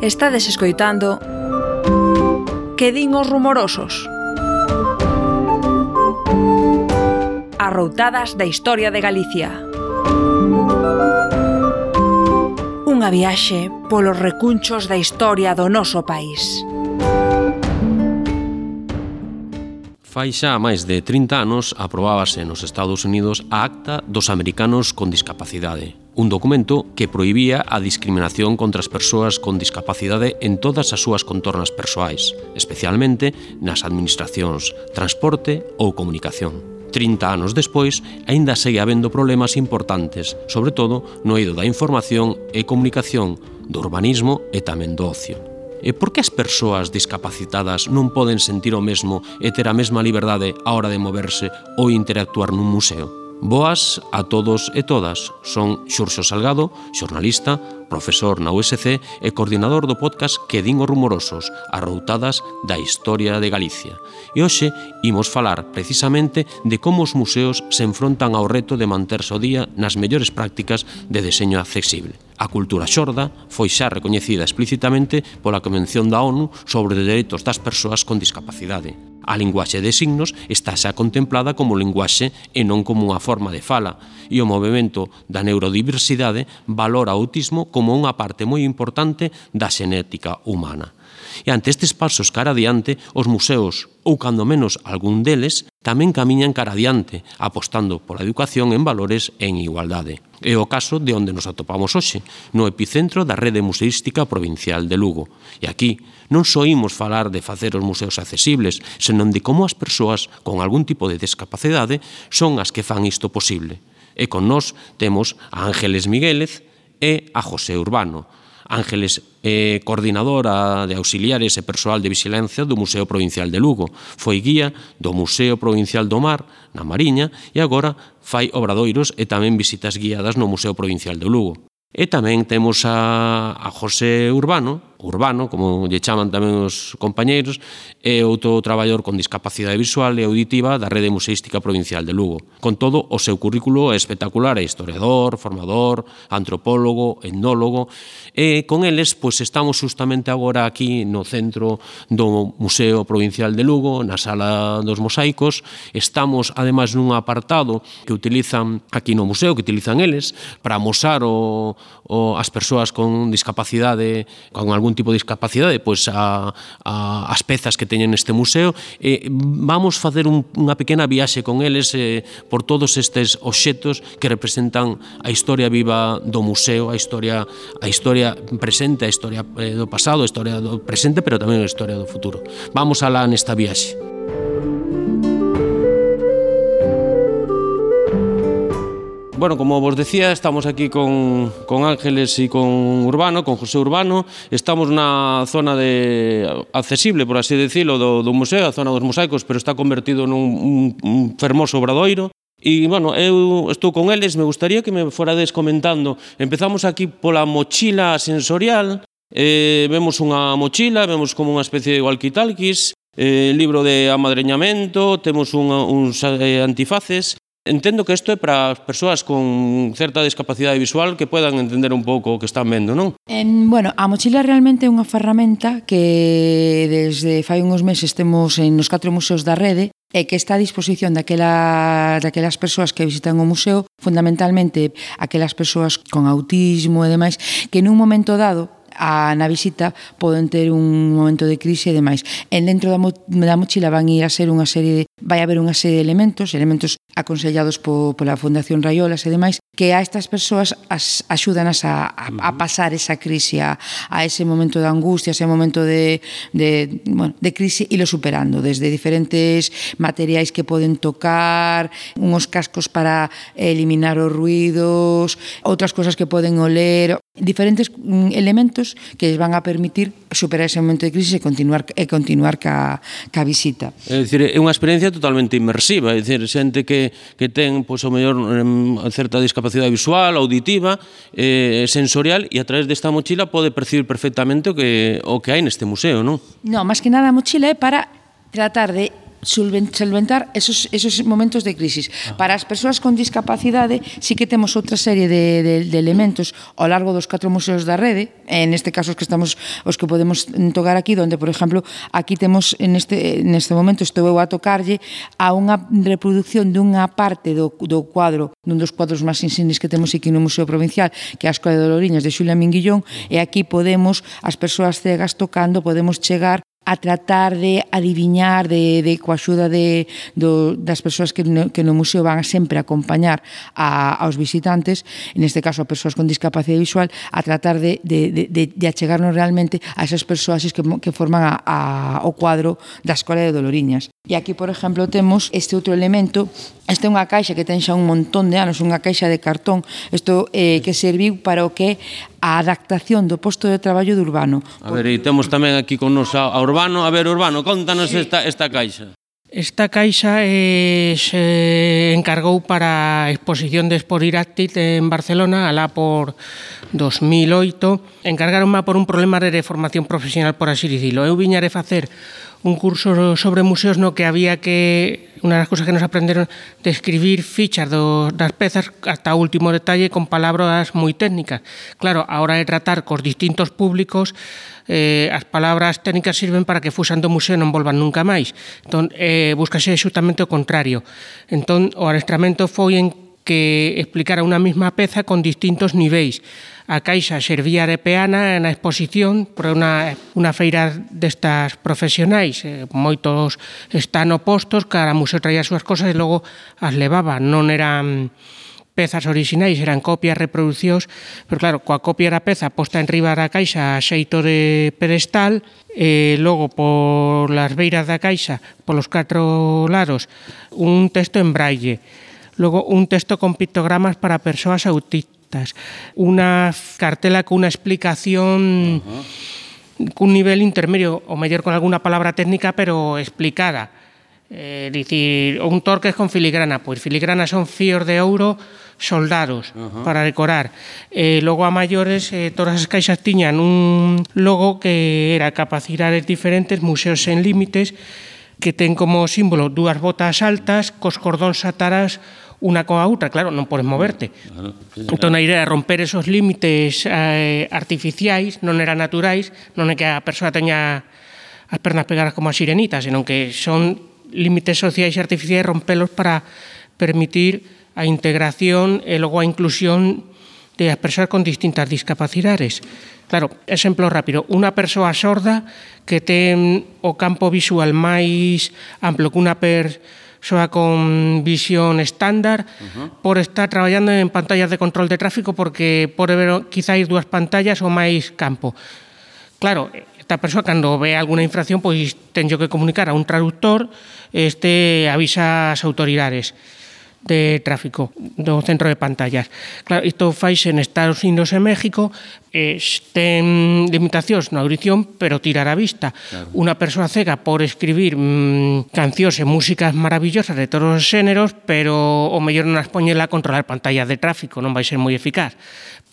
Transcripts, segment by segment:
Estades escoitando Que din os rumorosos? Arroutadas da historia de Galicia. Unha viaxe polos recunchos da historia do noso país. Fai xa máis de 30 anos aprobábase nos Estados Unidos a Acta dos Americanos con Discapacidade, un documento que prohibía a discriminación contra as persoas con discapacidade en todas as súas contornas persoais, especialmente nas administracións, transporte ou comunicación. 30 anos despois, aínda segue habendo problemas importantes, sobre todo no eido da información e comunicación, do urbanismo e tamén do ocio. E por que as persoas discapacitadas non poden sentir o mesmo e ter a mesma liberdade a hora de moverse ou interactuar nun museo? Boas a todos e todas. Son Xurxo Salgado, xornalista, profesor na USC e coordinador do podcast Que din os rumorosos, arroutadas da historia de Galicia. E hoxe imos falar precisamente de como os museos se enfrontan ao reto de manterse o día nas mellores prácticas de deseño accesible. A cultura xorda foi xa recoñecida explícitamente pola Convención da ONU sobre os dereitos das persoas con discapacidade. A linguaxe de signos está xa contemplada como linguaxe e non como unha forma de fala, e o movimento da neurodiversidade valora o autismo como unha parte moi importante da xenética humana. E ante estes pasos cara adiante, os museos, ou cando menos algún deles, tamén camiñan cara adiante, apostando pola educación en valores e en igualdade. É o caso de onde nos atopamos hoxe, no epicentro da rede museística provincial de Lugo. E aquí non só falar de facer os museos accesibles, senón de como as persoas con algún tipo de discapacidade son as que fan isto posible. E con nós temos a Ángeles Miguélez e a José Urbano, Ángeles é coordinadora de auxiliares e persoal de vigilancia do Museo Provincial de Lugo. Foi guía do Museo Provincial do Mar, na Mariña, e agora fai obradoiros e tamén visitas guiadas no Museo Provincial de Lugo. E tamén temos a, a José Urbano, urbano, como lle chaman tamén os compañeiros, e outro traballador con discapacidade visual e auditiva da Rede Museística Provincial de Lugo. Con todo, o seu currículo é espectacular, é historiador, formador, antropólogo, etnólogo, e con eles pois estamos justamente agora aquí no centro do Museo Provincial de Lugo, na Sala dos Mosaicos, estamos ademais nun apartado que utilizan aquí no museo, que utilizan eles para amosar o, o as persoas con discapacidade con algún algún tipo de discapacidade pois a, a, as pezas que teñen neste museo e vamos facer un, unha pequena viaxe con eles eh, por todos estes obxetos que representan a historia viva do museo, a historia a historia presente, a historia eh, do pasado, a historia do presente, pero tamén a historia do futuro. Vamos alá nesta viaxe. Bueno, como vos decía, estamos aquí con, con Ángeles y con Urbano, con José Urbano. Estamos na zona de accesible, por así decirlo, do, do museo, a zona dos mosaicos, pero está convertido nun un, un fermoso obradoiro. E, bueno, eu estou con eles, me gustaría que me forades comentando. Empezamos aquí pola mochila sensorial, eh, vemos unha mochila, vemos como unha especie de walkie-talkies, eh, libro de amadreñamento, temos un, uns eh, antifaces, Entendo que isto é para as persoas con certa discapacidade visual que puedan entender un pouco o que están vendo, non? En, bueno, a mochila realmente é unha ferramenta que desde fai uns meses temos en nos catro museos da rede e que está a disposición daquela, daquelas persoas que visitan o museo, fundamentalmente aquelas persoas con autismo e demais, que nun momento dado a, na visita poden ter un momento de crise e demais. En dentro da, mo, da mochila van ir a ser unha serie de, vai haber unha serie de elementos, elementos aconsellados po, pola Fundación Rayolas e demais, que a estas persoas as axúdanas a, a, a pasar esa crise, a, a ese momento de angustia, ese momento de, de, bueno, de crise, e lo superando, desde diferentes materiais que poden tocar, unos cascos para eliminar os ruidos, outras cosas que poden oler, diferentes mm, elementos que les van a permitir superar ese momento de crise e continuar, e continuar ca, ca visita. É dicir, é unha experiencia totalmente inmersiva, é dicir, xente que, que ten, pois, o mellor, certa discapacidade visual, auditiva, eh, sensorial e a través desta mochila pode percibir perfectamente o que o que hai neste museo, non? Non, máis que nada a mochila é para tratar de solventar esos, esos momentos de crisis. Ah. Para as persoas con discapacidade sí que temos outra serie de, de, de elementos ao largo dos catro museos da rede, en este caso os que estamos os que podemos tocar aquí, donde por exemplo, aquí temos en este neste momento estou eu a tocarlle a unha reproducción dunha parte do, do cuadro, dun dos cuadros máis insignes que temos aquí no Museo Provincial, que é a Escola de Doloriñas de Xulia Minguillón, e aquí podemos as persoas cegas tocando, podemos chegar a tratar de adiviñar de, de coa axuda de, do, das persoas que no, que no museo van sempre a acompañar a, aos visitantes, en este caso a persoas con discapacidade visual, a tratar de, de, de, de achegarnos realmente a esas persoas que, que forman a, a, o cuadro da Escola de Doloriñas. E aquí, por exemplo, temos este outro elemento. Esta é unha caixa que ten xa un montón de anos, unha caixa de cartón, isto eh, que serviu para o que a adaptación do posto de traballo do urbano. A ver, e temos tamén aquí con nos a, a Urbano, a ver, Urbano, contanos sí. esta, esta caixa. Esta caixa eh, se encargou para a exposición de Sporiráctil en Barcelona alá por 2008. Encargaronme por un problema de formación profesional, por así dicilo. Eu viñare facer un curso sobre museos no que había que unha das cousas que nos aprenderon de escribir fichas do, das pezas hasta o último detalle con palabras moi técnicas. Claro, a hora de tratar cos distintos públicos eh, as palabras técnicas sirven para que fusan do museo non volvan nunca máis. Entón, eh, buscase xustamente o contrario. Entón, o adestramento foi en que explicara unha mesma peza con distintos niveis a Caixa servía de peana na exposición por unha, unha feira destas profesionais. Eh, moitos están opostos, cada museo traía as súas cosas e logo as levaba. Non eran pezas orixinais, eran copias, reproducións, pero claro, coa copia da peza posta en riba da caixa a xeito de pedestal, e logo por las beiras da caixa, polos catro lados, un texto en braille, logo un texto con pictogramas para persoas autistas, listas. unha cartela con unha explicación uh -huh. cun nivel intermedio, o mellor con alguna palabra técnica, pero explicada. Eh, dicir, un torque con filigrana, pois filigrana son fíos de ouro soldados uh -huh. para decorar. Eh, logo a maiores, eh, todas as caixas tiñan un logo que era capacidades diferentes, museos sen límites, que ten como símbolo dúas botas altas, cos cordóns ataras unha coa outra, claro, non podes moverte. Claro, entón, claro. Entón, a idea de romper esos límites eh, artificiais, non eran naturais, non é que a persoa teña as pernas pegadas como a sirenita, senón que son límites sociais e artificiais rompelos para permitir a integración e logo a inclusión de as persoas con distintas discapacidades. Claro, exemplo rápido, unha persoa sorda que ten o campo visual máis amplo que unha persoa xoa con visión estándar, uh -huh. por estar traballando en pantallas de control de tráfico porque pode ver quizáis dúas pantallas ou máis campo. Claro, esta persoa cando ve alguna infracción pois tenxo que comunicar a un traductor, este avisa as autoridades de tráfico do centro de pantallas. Claro, isto faixe en Estados Unidos e México, eh, ten limitacións na audición, pero tirar a vista. Claro. Unha persoa cega por escribir mmm, cancións e músicas maravillosas de todos os xéneros, pero o mellor non as poñela a controlar pantallas de tráfico, non vai ser moi eficaz.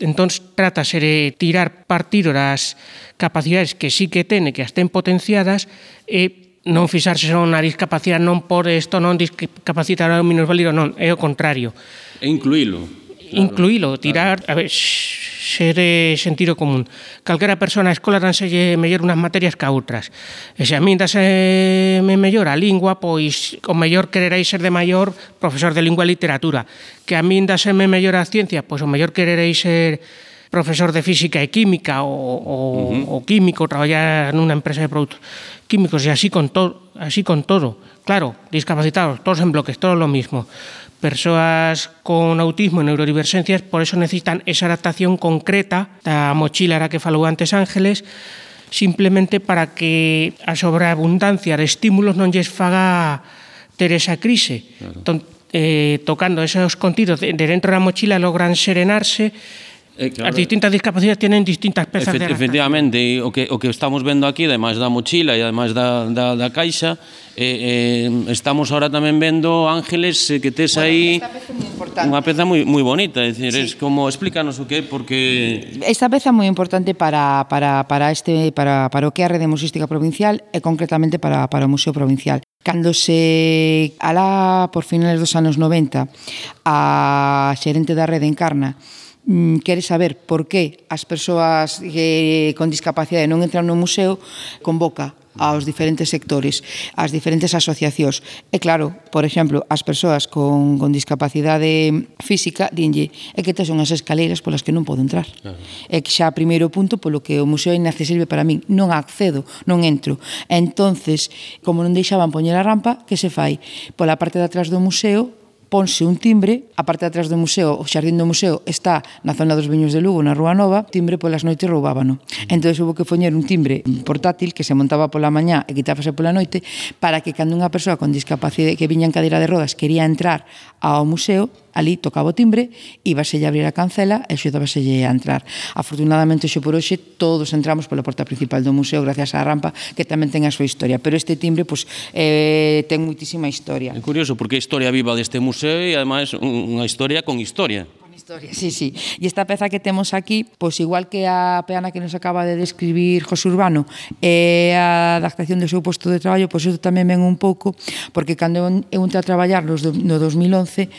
Entón, trata de tirar partido das capacidades que sí que ten e que as ten potenciadas e eh, non fixarse son na discapacidade non por isto non discapacitar ao minusválido, non, é o contrario. E incluílo. Claro, incluílo, tirar, claro. a ver, xere sentido común. Calquera persona a escola danselle mellor unhas materias que a outras. E se a min dase me mellor a lingua, pois o mellor quereréis ser de maior profesor de lingua e literatura. Que a min dase me mellor a ciencia, pois o mellor quereréis ser profesor de física e química ou, ou, uh -huh. ou químico, traballar nunha empresa de produtos químicos y así con, todo, así con todo. Claro, discapacitados, todos en bloques, todo lo mismo. Persoas con autismo e neurodivergencias, por eso necesitan esa adaptación concreta da mochila era que falou antes Ángeles, simplemente para que a sobreabundancia de estímulos non lles faga ter esa crise. Claro. Entón, eh, tocando esos contidos de, de dentro da mochila logran serenarse Eh, claro. As distintas discapacidades tienen distintas pezas Efe, de. Efectivamente, e o que, o que estamos vendo aquí, ademais da mochila e ademais da, da, da caixa, eh, eh, estamos ahora tamén vendo ángeles eh, que tes bueno, aí unha peza moi, moi bonita, é dicir, sí. es como explícanos o que porque esta peza moi importante para, para, para este para, para o que é a rede museística provincial e concretamente para, para o Museo Provincial. Cando se alá por finales dos anos 90 a xerente da rede Encarna Mm, quere saber por que as persoas eh, con discapacidade non entran no museo, convoca aos diferentes sectores, ás diferentes asociacións. E claro, por exemplo, as persoas con, con discapacidade física dinlle é que tes unhas escaleiras polas que non podo entrar. Claro. É que xa primeiro punto polo que o museo é inaccesible para min, non accedo, non entro. Entonces, como non deixaban poñer a rampa, que se fai? Pola parte de atrás do museo ponse un timbre, a parte de atrás do museo, o xardín do museo está na zona dos Viños de Lugo, na Rúa Nova, timbre polas noites roubábano. Mm. Entón houve que foñer un timbre portátil que se montaba pola mañá e quitábase pola noite para que cando unha persoa con discapacidade que viña en cadeira de rodas quería entrar ao museo, ali tocaba o timbre, íbase a abrir a cancela e xudábaselle a entrar. Afortunadamente, xo por hoxe, todos entramos pola porta principal do museo gracias á rampa que tamén ten a súa historia, pero este timbre pois, eh, ten muitísima historia. É curioso, porque a historia viva deste museo museo e ademais unha historia con historia historia, sí, sí. E esta peza que temos aquí, pois igual que a peana que nos acaba de describir José Urbano, é a adaptación do seu posto de traballo, pois isto tamén ven un pouco, porque cando eu entré a traballar nos no 2011,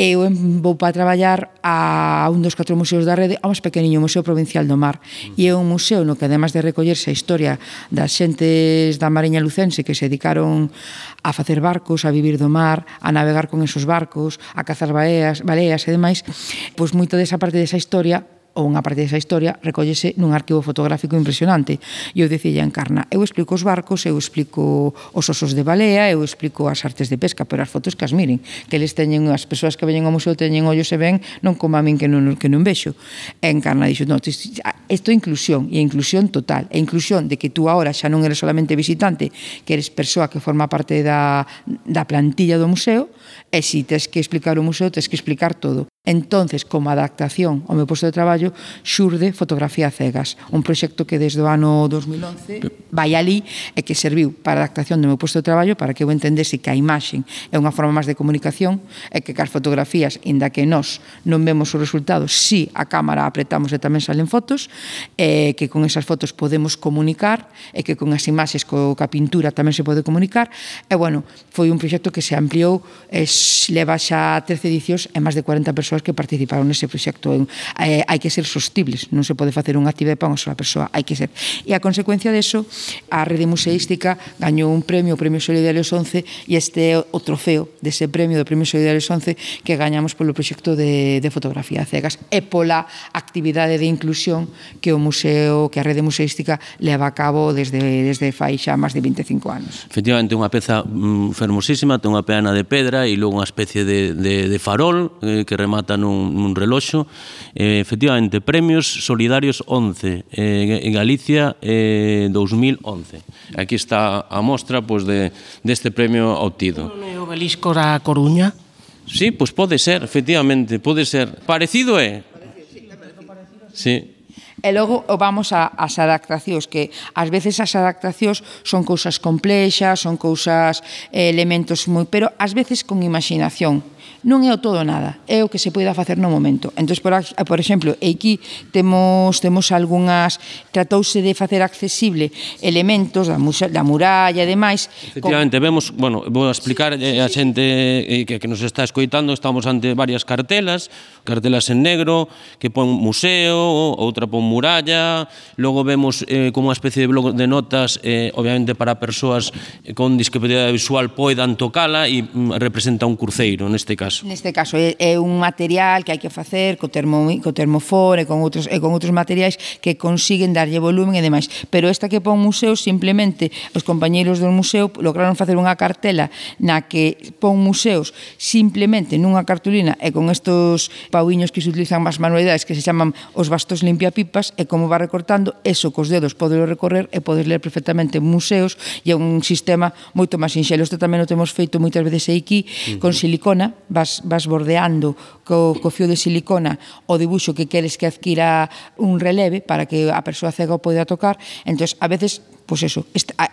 eu vou para traballar a un dos catro museos da rede, ao máis pequeniño, Museo Provincial do Mar. Mm. E é un museo no que, además de recollerse a historia das xentes da Mariña Lucense que se dedicaron a facer barcos, a vivir do mar, a navegar con esos barcos, a cazar baleas, baleas e demais, pois moito desa parte desa historia ou unha parte desa historia recóllese nun arquivo fotográfico impresionante. E eu dicía Encarna, eu explico os barcos, eu explico os osos de balea, eu explico as artes de pesca, pero as fotos que as miren, que eles teñen, as persoas que veñen ao museo teñen ollos e ven, non como a min que non, que non vexo. E Encarna dixo, non, isto é inclusión, e inclusión total, e inclusión de que tú agora xa non eres solamente visitante, que eres persoa que forma parte da, da plantilla do museo, e si tens que explicar o museo, tens que explicar todo. Entonces, como adaptación ao meu posto de traballo, xurde Fotografía Cegas, un proxecto que desde o ano 2011 vai ali e que serviu para a adaptación do meu posto de traballo para que eu entendese que a imaxen é unha forma máis de comunicación e que as fotografías, inda que nós non vemos o resultado, si a cámara apretamos e tamén salen fotos, e que con esas fotos podemos comunicar e que con as imaxes co, ca pintura tamén se pode comunicar. E, bueno, foi un proxecto que se ampliou, es, leva xa 13 edicións e máis de 40 persoas persoas que participaron nese proxecto. Eh, hai que ser sostibles, non se pode facer unha actividade para unha sola persoa, hai que ser. E a consecuencia deso, a rede museística gañou un premio, o Premio Solidarios 11, e este é o trofeo dese premio do Premio Solidarios 11 que gañamos polo proxecto de, de fotografía cegas e pola actividade de inclusión que o museo, que a rede museística leva a cabo desde, desde fai xa máis de 25 anos. Efectivamente, unha peza mm, fermosísima, ten unha peana de pedra e logo unha especie de, de, de farol eh, que remata remata nun, nun reloxo. Eh, efectivamente, premios solidarios 11, eh, en Galicia eh, 2011. Aquí está a mostra pois, de, deste premio obtido. Non é o Belisco da Coruña? Sí, pois pode ser, efectivamente, pode ser. Parecido é. Sí. E logo vamos a, as adaptacións, que ás veces as adaptacións son cousas complexas, son cousas, eh, elementos moi... Pero ás veces con imaginación non é o todo nada, é o que se poida facer no momento. Entón, por, por exemplo, aquí temos temos algunhas tratouse de facer accesible elementos da, musa, da muralla e demais. Efectivamente, con... vemos, bueno, vou explicar sí, sí, eh, sí. a xente eh, que, que nos está escoitando, estamos ante varias cartelas, cartelas en negro que pon museo, outra pon muralla, logo vemos eh, como unha especie de blog de notas eh, obviamente para persoas eh, con discapacidade visual poidan tocala e mm, representa un cruceiro neste caso caso. Neste caso é, é un material que hai que facer co termo co termofor e con outros e con outros materiais que consiguen darlle volumen e demais, pero esta que pon museo simplemente os compañeiros do museo lograron facer unha cartela na que pon museos simplemente nunha cartulina e con estos pauiños que se utilizan máis manualidades que se chaman os bastos limpiapipas e como va recortando, eso cos dedos podelo recorrer e podes ler perfectamente museos e é un sistema moito máis sinxelo. Isto tamén o temos feito moitas veces aquí uh -huh. con silicona, va vas, vas bordeando co, co fio de silicona o dibuixo que queres que adquira un releve para que a persoa cega o poida tocar. Entón, a veces pois pues eso,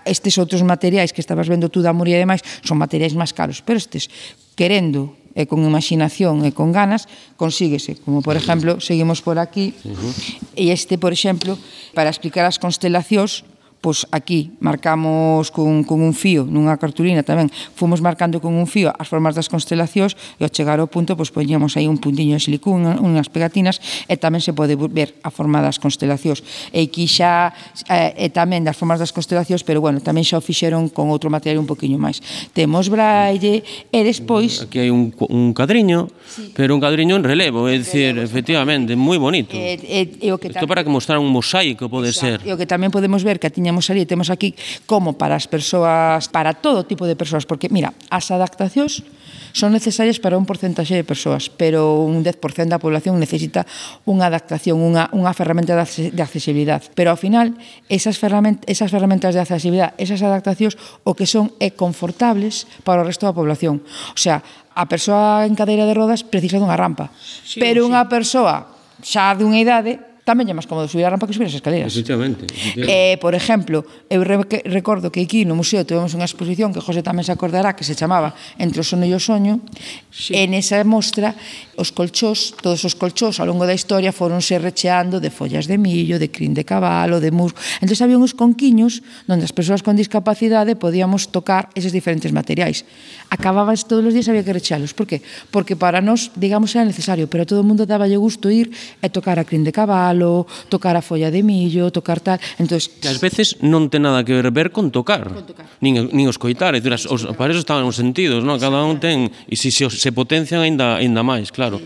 estes outros materiais que estabas vendo tú da Muria e demais son materiais máis caros, pero estes querendo e con imaginación e con ganas consíguese, como por exemplo seguimos por aquí uh -huh. e este por exemplo para explicar as constelacións pois aquí marcamos con, con un fío, nunha cartulina tamén, fomos marcando con un fío as formas das constelacións e ao chegar ao punto pois poñíamos aí un puntiño de silicón, unhas pegatinas e tamén se pode ver a forma das constelacións. E aquí xa eh, e tamén das formas das constelacións, pero bueno, tamén xa o fixeron con outro material un poquinho máis. Temos braille e despois aquí hai un, un cadriño, sí. pero un cadriño en relevo, é dicir, efectivamente, moi bonito. E, e, e o que Isto para que mostrar un mosaico pode Exacto. ser. E o que tamén podemos ver que tiña temos ali, temos aquí como para as persoas, para todo tipo de persoas, porque mira, as adaptacións son necesarias para un porcentaxe de persoas, pero un 10% da población necesita unha adaptación, unha, unha ferramenta de accesibilidade. Pero ao final, esas, ferrament esas ferramentas de accesibilidade, esas adaptacións, o que son é confortables para o resto da población. O sea, a persoa en cadeira de rodas precisa dunha rampa, sí, pero sí. unha persoa xa dunha idade tamén é máis cómodo subir a rampa que subir as escaleras. Efectivamente. Eh, por exemplo, eu re recordo que aquí no museo tivemos unha exposición que José tamén se acordará que se chamaba Entre o sono e o soño, sí. e nesa mostra os colchós, todos os colchós ao longo da historia foronse recheando de follas de millo, de crin de cabalo, de musgo. Entón había uns conquiños onde as persoas con discapacidade podíamos tocar eses diferentes materiais. Acababas todos os días había que rechealos. Por qué? Porque para nós, digamos, era necesario, pero a todo o mundo daba gusto ir e tocar a crin de cabalo, palo, tocar a folla de millo, tocar tal. Entonces, que ás veces non ten nada que ver ver con tocar, con tocar. nin nin escoitar, é dicir, os, os para eso estaban os sentidos, non? Cada un ten e se se, se potencian aínda aínda máis, claro.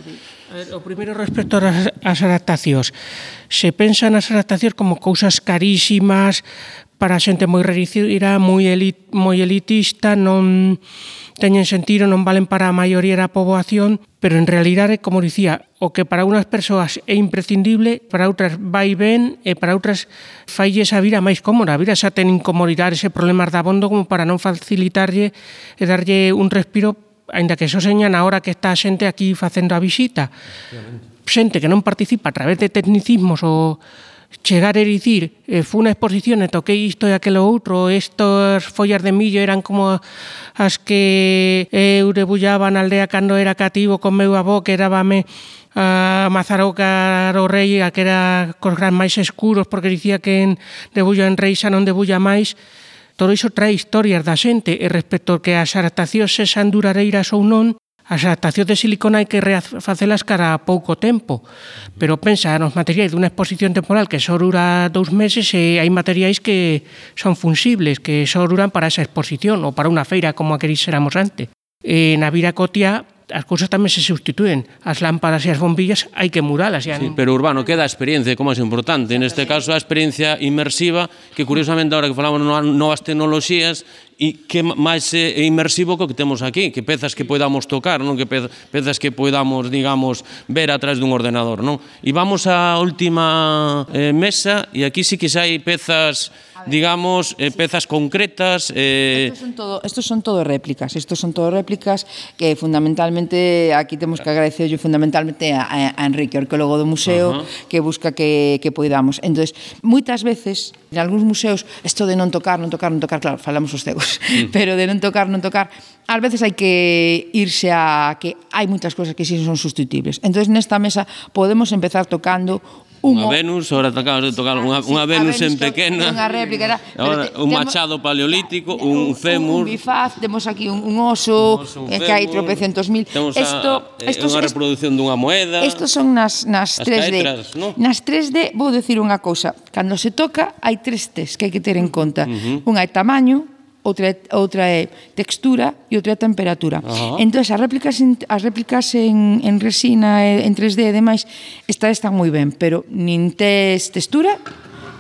Ver, o primeiro respecto ás adaptacións. Se pensa nas adaptacións como cousas carísimas, para a xente moi reducida, moi, elit, moi elitista, non teñen sentido, non valen para a maioría da poboación, pero en realidade, como dicía, o que para unhas persoas é imprescindible, para outras vai ben e para outras failles a vida máis cómoda. A vida xa ten incomodidades e problemas de abondo como para non facilitarlle e darlle un respiro, aínda que xo señan a hora que está a xente aquí facendo a visita. Xente que non participa a través de tecnicismos ou chegar e dicir eh, fui unha exposición e toquei isto e aquelo outro estas follas de millo eran como as que eu debullaba na aldea cando era cativo con meu avó que erábame a Mazaroca o rei a que era cos gran máis escuros porque dicía que en debullo en rei xa non debulla máis. Todo iso trae historias da xente e respecto que as adaptacións sexan durareiras ou non As adaptacións de silicona hai que facelas cara a pouco tempo, pero pensa nos materiais dunha exposición temporal que só dura dous meses e hai materiais que son funsibles, que só duran para esa exposición ou para unha feira como a que dixéramos antes. E na vida cotia as cousas tamén se substituen. As lámparas e as bombillas hai que muralas. Sí, pero urbano, queda a experiencia, como é importante. Neste caso, a experiencia inmersiva, que curiosamente, ahora que falamos novas tecnoloxías, e que máis é inmersivo co que temos aquí, que pezas que podamos tocar, non que pezas que podamos, digamos, ver atrás dun ordenador, non? E vamos á última eh, mesa e aquí sí que xa hai pezas digamos, eh, pezas concretas. Eh... Estos, son todo, estos son todo réplicas, estos son todo réplicas que fundamentalmente, aquí temos que agradecer yo fundamentalmente a, a Enrique, arqueólogo do museo, uh -huh. que busca que, que poidamos. entonces moitas veces, en algúns museos, isto de non tocar, non tocar, non tocar, claro, falamos os cegos mm. pero de non tocar, non tocar. Ás veces hai que irse a que hai moitas cousas que si sí son sustituibles. Entón, nesta mesa podemos empezar tocando Unha Venus, ahora acabas de tocar unha, ah, unha sí, Venus, Venus en pequena. Unha réplica era, ahora, te, un machado paleolítico, un, un fémur. Un bifaz, temos aquí un, un oso, un oso un fémur, que hai tropecentos mil. Temos esto, a, esto, eh, unha reproducción dunha moeda. Estos son nas, nas 3D. Caetras, no? Nas 3D vou decir unha cousa. Cando se toca hai tres test que hai que ter en conta. Uh -huh. Unha é tamaño, outra, outra é textura e outra é temperatura. Uh -huh. Entón, as réplicas, en, as réplicas en, en resina, en 3D e demais, está, están moi ben, pero nin tes textura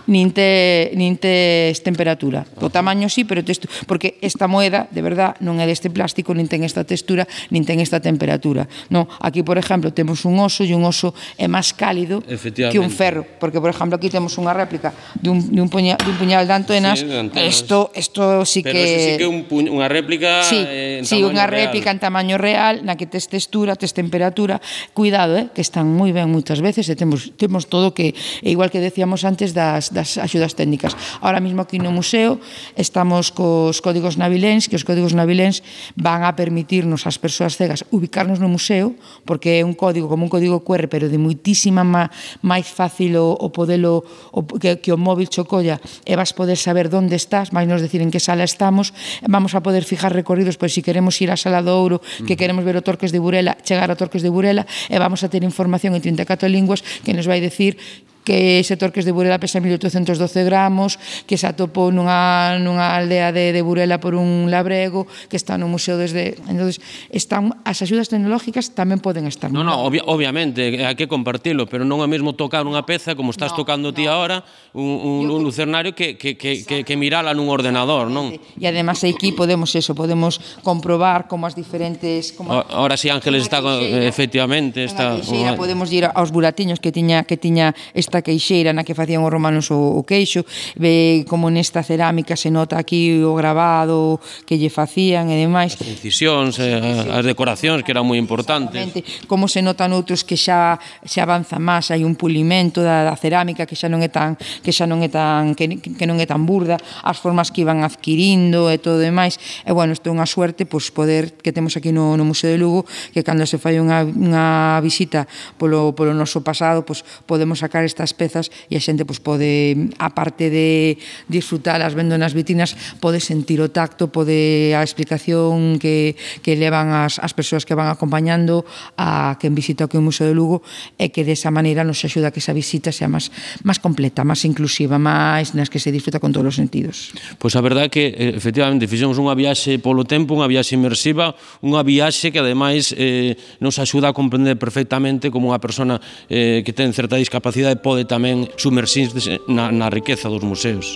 nin te, nin tes temperatura. O tamaño sí, pero texto, porque esta moeda, de verdad, non é deste plástico, nin ten esta textura, nin ten esta temperatura. No, aquí, por exemplo, temos un oso e un oso é máis cálido que un ferro, porque por exemplo aquí temos unha réplica de un, de un, puñal, de un puñal de antenas, sí, de antenas. Esto, esto sí pero que... Pero sí que un puñ... unha réplica sí, eh, en sí, unha real. réplica en tamaño real, na que tes textura, tes temperatura, cuidado, eh, que están moi ben moitas veces e temos, temos todo que, é igual que decíamos antes das das, das axudas técnicas. Ahora mismo aquí no museo estamos cos códigos naviléns, que os códigos naviléns van a permitirnos ás persoas cegas ubicarnos no museo, porque é un código como un código QR, pero de muitísima má, máis fácil o, o podelo o, que, que o móvil chocolla e vas poder saber onde estás, vai nos decir en que sala estamos, vamos a poder fijar recorridos, pois se si queremos ir á sala do Ouro, que queremos ver o Torques de Burela, chegar a Torques de Burela, e vamos a ter información en 34 linguas que nos vai decir que ese torques de Burela pesa 1812 gramos, que se atopou nunha, nunha aldea de, de Burela por un labrego, que está no museo desde... entonces están as axudas tecnológicas tamén poden estar. No, no, obvia, obviamente, hai que compartilo, pero non é mesmo tocar unha peza como estás no, tocando ti no. agora, un, un, Yo, un lucernario que, que, que, que, que mirala nun ordenador, non? E además aquí podemos eso, podemos comprobar como as diferentes... Como o, ahora si sí, Ángeles está, queixeira, efectivamente, está... Queixeira, podemos ir aos buratiños que tiña, que tiña este esta queixeira na que facían os romanos o, o queixo, ve como nesta cerámica se nota aquí o grabado que lle facían e demais. As incisións, eh, as decoracións que eran moi importantes. Como se notan outros que xa se avanza máis, hai un pulimento da, da cerámica que xa non é tan que xa non é tan que, que non é tan burda, as formas que iban adquirindo e todo demais. E bueno, isto é unha suerte pois poder que temos aquí no, no Museo de Lugo que cando se fai unha, unha visita polo, polo noso pasado pois podemos sacar esta estas pezas e a xente pois, pode, aparte de disfrutar as vendo nas vitrinas, pode sentir o tacto, pode a explicación que, que levan as, as persoas que van acompañando a quen visita o Museo de Lugo e que desa maneira nos axuda a que esa visita sea máis, máis completa, máis inclusiva, máis nas que se disfruta con todos os sentidos. Pois a verdade é que eh, efectivamente fixemos unha viaxe polo tempo, unha viaxe inmersiva, unha viaxe que ademais eh, nos axuda a comprender perfectamente como unha persona eh, que ten certa discapacidade pode pode tamén sumersirse na, na riqueza dos museos.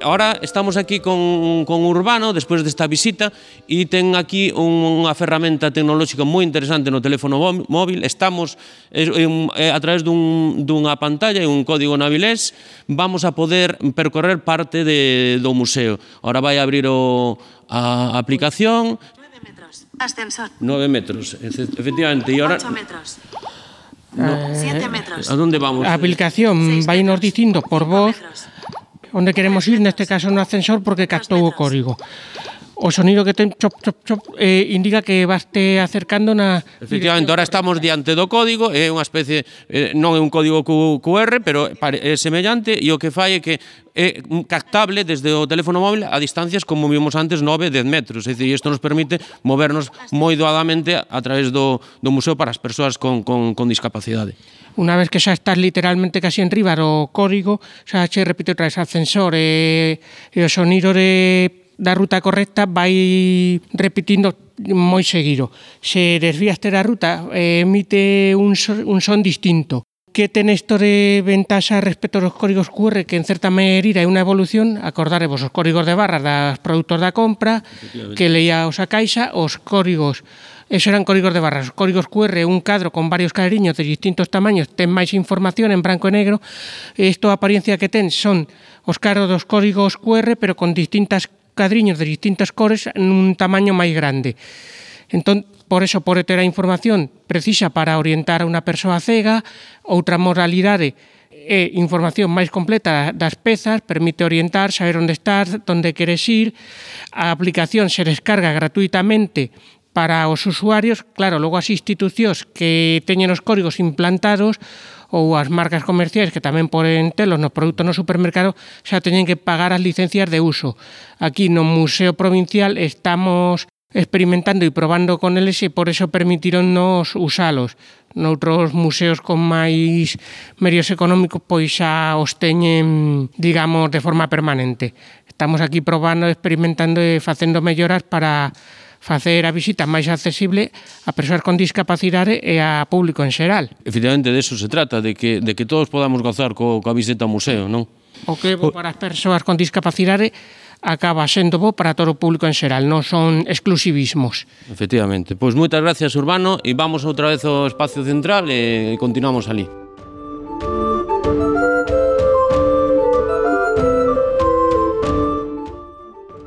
Ahora estamos aquí con, con Urbano despois desta visita e ten aquí unha ferramenta tecnolóxica moi interesante no teléfono móvil. Estamos eh, eh, a través dun, dunha pantalla e un código navilés vamos a poder percorrer parte de, do museo. Ahora vai abrir o, a aplicación, Ascensor. 9 metros, efectivamente. Y ahora... 8 metros. No. 7 metros. ¿A dónde vamos? Aplicación vai nos dicindo por voz onde queremos ir, neste caso no ascensor, porque captou o código. o sonido que ten chop, chop, chop, eh, indica que vaste acercando na... Efectivamente, ahora estamos diante do código, é unha especie, eh, non é un código QR, pero é semellante, e o que fai é que é captable desde o teléfono móvil a distancias como vimos antes 9, 10 metros, é dicir, isto nos permite movernos moi doadamente a través do, do museo para as persoas con, con, con discapacidade. Unha vez que xa estás literalmente casi en riba do código, xa che repite outra vez ascensor e, e o sonido de da ruta correcta vai repetindo moi seguido. Se desviaste da ruta, eh, emite un, un son distinto. Que ten isto de ventaxa respecto aos códigos QR que en certa medida é unha evolución, acordarevos os códigos de barras das produtos da compra que leía os a caixa, os códigos Eso eran códigos de barras. Os códigos QR, un cadro con varios cadriños de distintos tamaños, ten máis información en branco e negro. Isto a apariencia que ten son os cadros dos códigos QR, pero con distintas cadriños de distintas cores nun tamaño máis grande. Entón, por eso, por ter a información precisa para orientar a unha persoa cega, outra moralidade é información máis completa das pezas, permite orientar, saber onde estás, onde queres ir. A aplicación se descarga gratuitamente para os usuarios, claro, logo as institucións que teñen os códigos implantados ou as marcas comerciais que tamén poden telos no produto no supermercado xa teñen que pagar as licencias de uso. Aquí no Museo Provincial estamos experimentando e probando con eles e por eso permitironnos usalos. Noutros museos con máis medios económicos pois xa os teñen, digamos, de forma permanente. Estamos aquí probando, experimentando e facendo melloras para facer a visita máis accesible a persoas con discapacidade e a público en xeral. Efectivamente, de eso se trata, de que, de que todos podamos gozar co, coa visita ao museo, non? O que é bo para as persoas con discapacidade acaba sendo bo para todo o público en xeral, non son exclusivismos. Efectivamente. Pois moitas gracias, Urbano, e vamos outra vez ao espacio central e continuamos ali.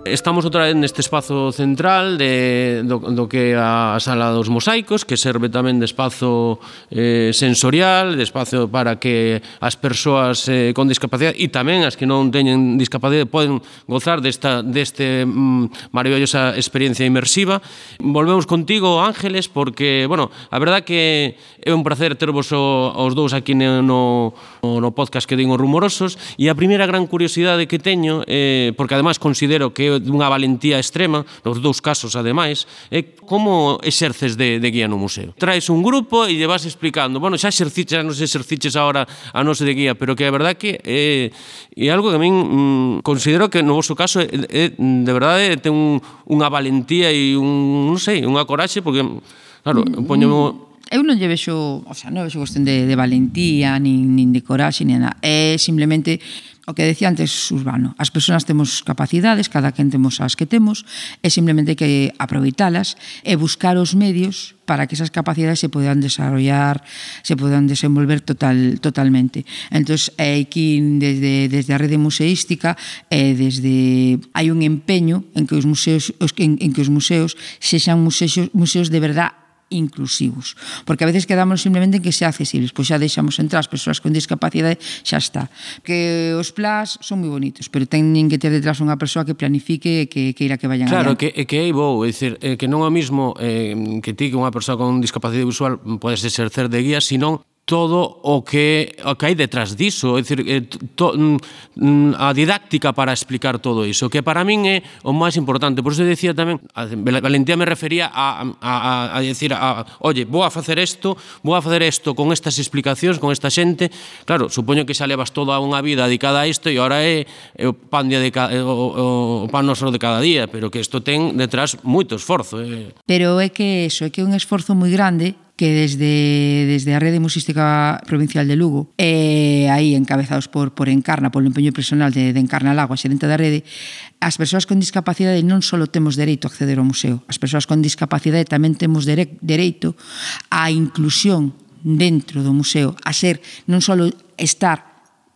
Estamos outra vez neste espazo central de, do, do que a sala dos mosaicos, que serve tamén de espazo eh, sensorial, de espazo para que as persoas eh, con discapacidade e tamén as que non teñen discapacidade poden gozar desta, deste mm, maravillosa experiencia inmersiva. Volvemos contigo, Ángeles, porque, bueno, a verdad que É un placer tervos os dous aquí no, no podcast que digo rumorosos e a primeira gran curiosidade que teño, eh, porque ademais considero que é dunha valentía extrema, nos dous casos ademais, é como exerces de, de guía no museo. Traes un grupo e lle vas explicando, bueno, xa exerciches, xa se exerciches agora a nosa de guía, pero que a verdad que é, eh, é algo que a min mm, considero que no vosso caso é, é, de verdade ten un, unha valentía e un, non sei, unha coraxe, porque Claro, mm, poñemos mm eu non lle vexo, o sea, non vexo cuestión de, de valentía, nin, nin de coraxe, nin nada. É simplemente o que decía antes Urbano. As persoas temos capacidades, cada quen temos as que temos, é simplemente que aproveitalas e buscar os medios para que esas capacidades se podan desarrollar, se podan desenvolver total, totalmente. Entón, aquí desde, desde a rede museística eh, desde hai un empeño en que os museos en, en que os museos sexan museos, museos de verdade inclusivos. Porque a veces quedamos simplemente en que sea accesibles, pois xa deixamos entrar as persoas con discapacidade, xa está. Que os plas son moi bonitos, pero teñen que ter detrás unha persoa que planifique e que queira que vayan Claro, allá. que, que aí vou, é dicir, eh, que non é o mismo eh, que ti que unha persoa con discapacidade visual podes exercer de guía, senón todo o que o que hai detrás diso, é dicir, eh, to, a didáctica para explicar todo iso, que para min é o máis importante. Por iso decía tamén, a, Valentía me refería a, a, a, a decir, a, oye, vou a facer isto, vou a facer isto con estas explicacións, con esta xente. Claro, supoño que xa levas toda unha vida dedicada a isto e ahora é, é o pan de, de o, o, o pan noso de cada día, pero que isto ten detrás moito esforzo. Eh. Pero é que eso, é que é un esforzo moi grande que desde, desde a Rede Musística Provincial de Lugo, e aí encabezados por, por Encarna, polo empeño personal de, de Encarna Lago, a xerente da rede, as persoas con discapacidade non só temos dereito a acceder ao museo, as persoas con discapacidade tamén temos dere, dereito á inclusión dentro do museo, a ser non só estar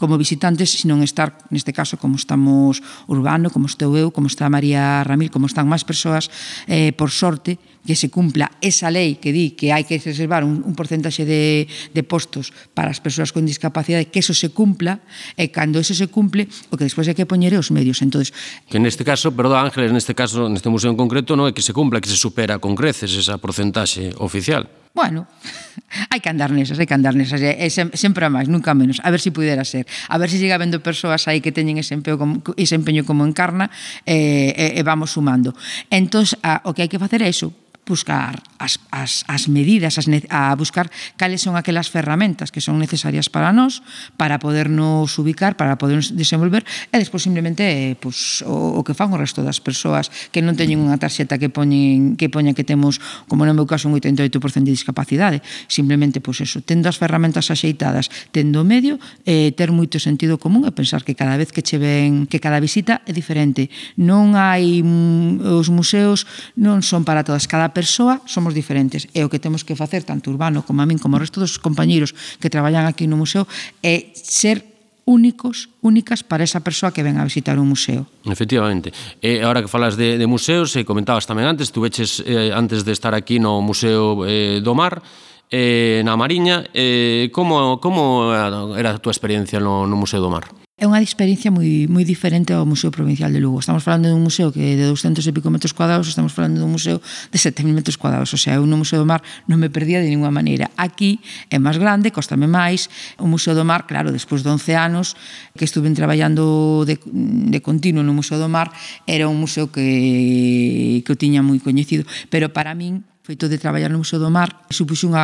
como visitantes, senón estar, neste caso, como estamos Urbano, como estou eu, como está María Ramil, como están máis persoas, eh, por sorte, que se cumpla esa lei que di que hai que reservar un, un porcentaxe de, de postos para as persoas con discapacidade, que eso se cumpla, e cando eso se cumple, o que despois hai que poñer os medios. Entonces, que neste caso, perdón Ángeles, neste caso, neste museo en concreto, non é que se cumpla, que se supera con creces esa porcentaxe oficial. Bueno, hai que andar nesas, hai que andar nesas, e, e sempre a máis, nunca a menos, a ver se si pudera ser, a ver se si siga vendo persoas aí que teñen ese empeño como, ese empeño como encarna, e, e, e vamos sumando. Entón, a, o que hai que facer é iso, buscar as, as, as medidas, as, a buscar cales son aquelas ferramentas que son necesarias para nós, para podernos ubicar, para podernos desenvolver, e despois simplemente eh, pues, o, o que fan o resto das persoas que non teñen unha tarxeta que poñen que poña que temos, como no meu caso, un 88% de discapacidade. Simplemente, pois pues, eso, tendo as ferramentas axeitadas, tendo o medio, eh, ter moito sentido común e pensar que cada vez que che ven, que cada visita é diferente. Non hai mm, os museos non son para todas, cada persoa somos diferentes e o que temos que facer tanto Urbano como a min como o resto dos compañeiros que traballan aquí no museo é ser únicos, únicas para esa persoa que ven a visitar un museo. Efectivamente. E agora que falas de, de museos, e comentabas tamén antes, tu veches eh, antes de estar aquí no Museo eh, do Mar, eh, na Mariña, eh, como, como era a túa experiencia no, no Museo do Mar? É unha experiencia moi, moi diferente ao Museo Provincial de Lugo. Estamos falando dun museo que é de 200 e pico metros cuadrados, estamos falando dun museo de 7.000 metros cuadrados. O sea, eu no Museo do Mar non me perdía de ninguna maneira. Aquí é máis grande, costame máis. O Museo do Mar, claro, despois de 11 anos que estuve traballando de, de continuo no Museo do Mar, era un museo que, que o tiña moi coñecido. Pero para min, feito de traballar no Museo do Mar, supuxo unha,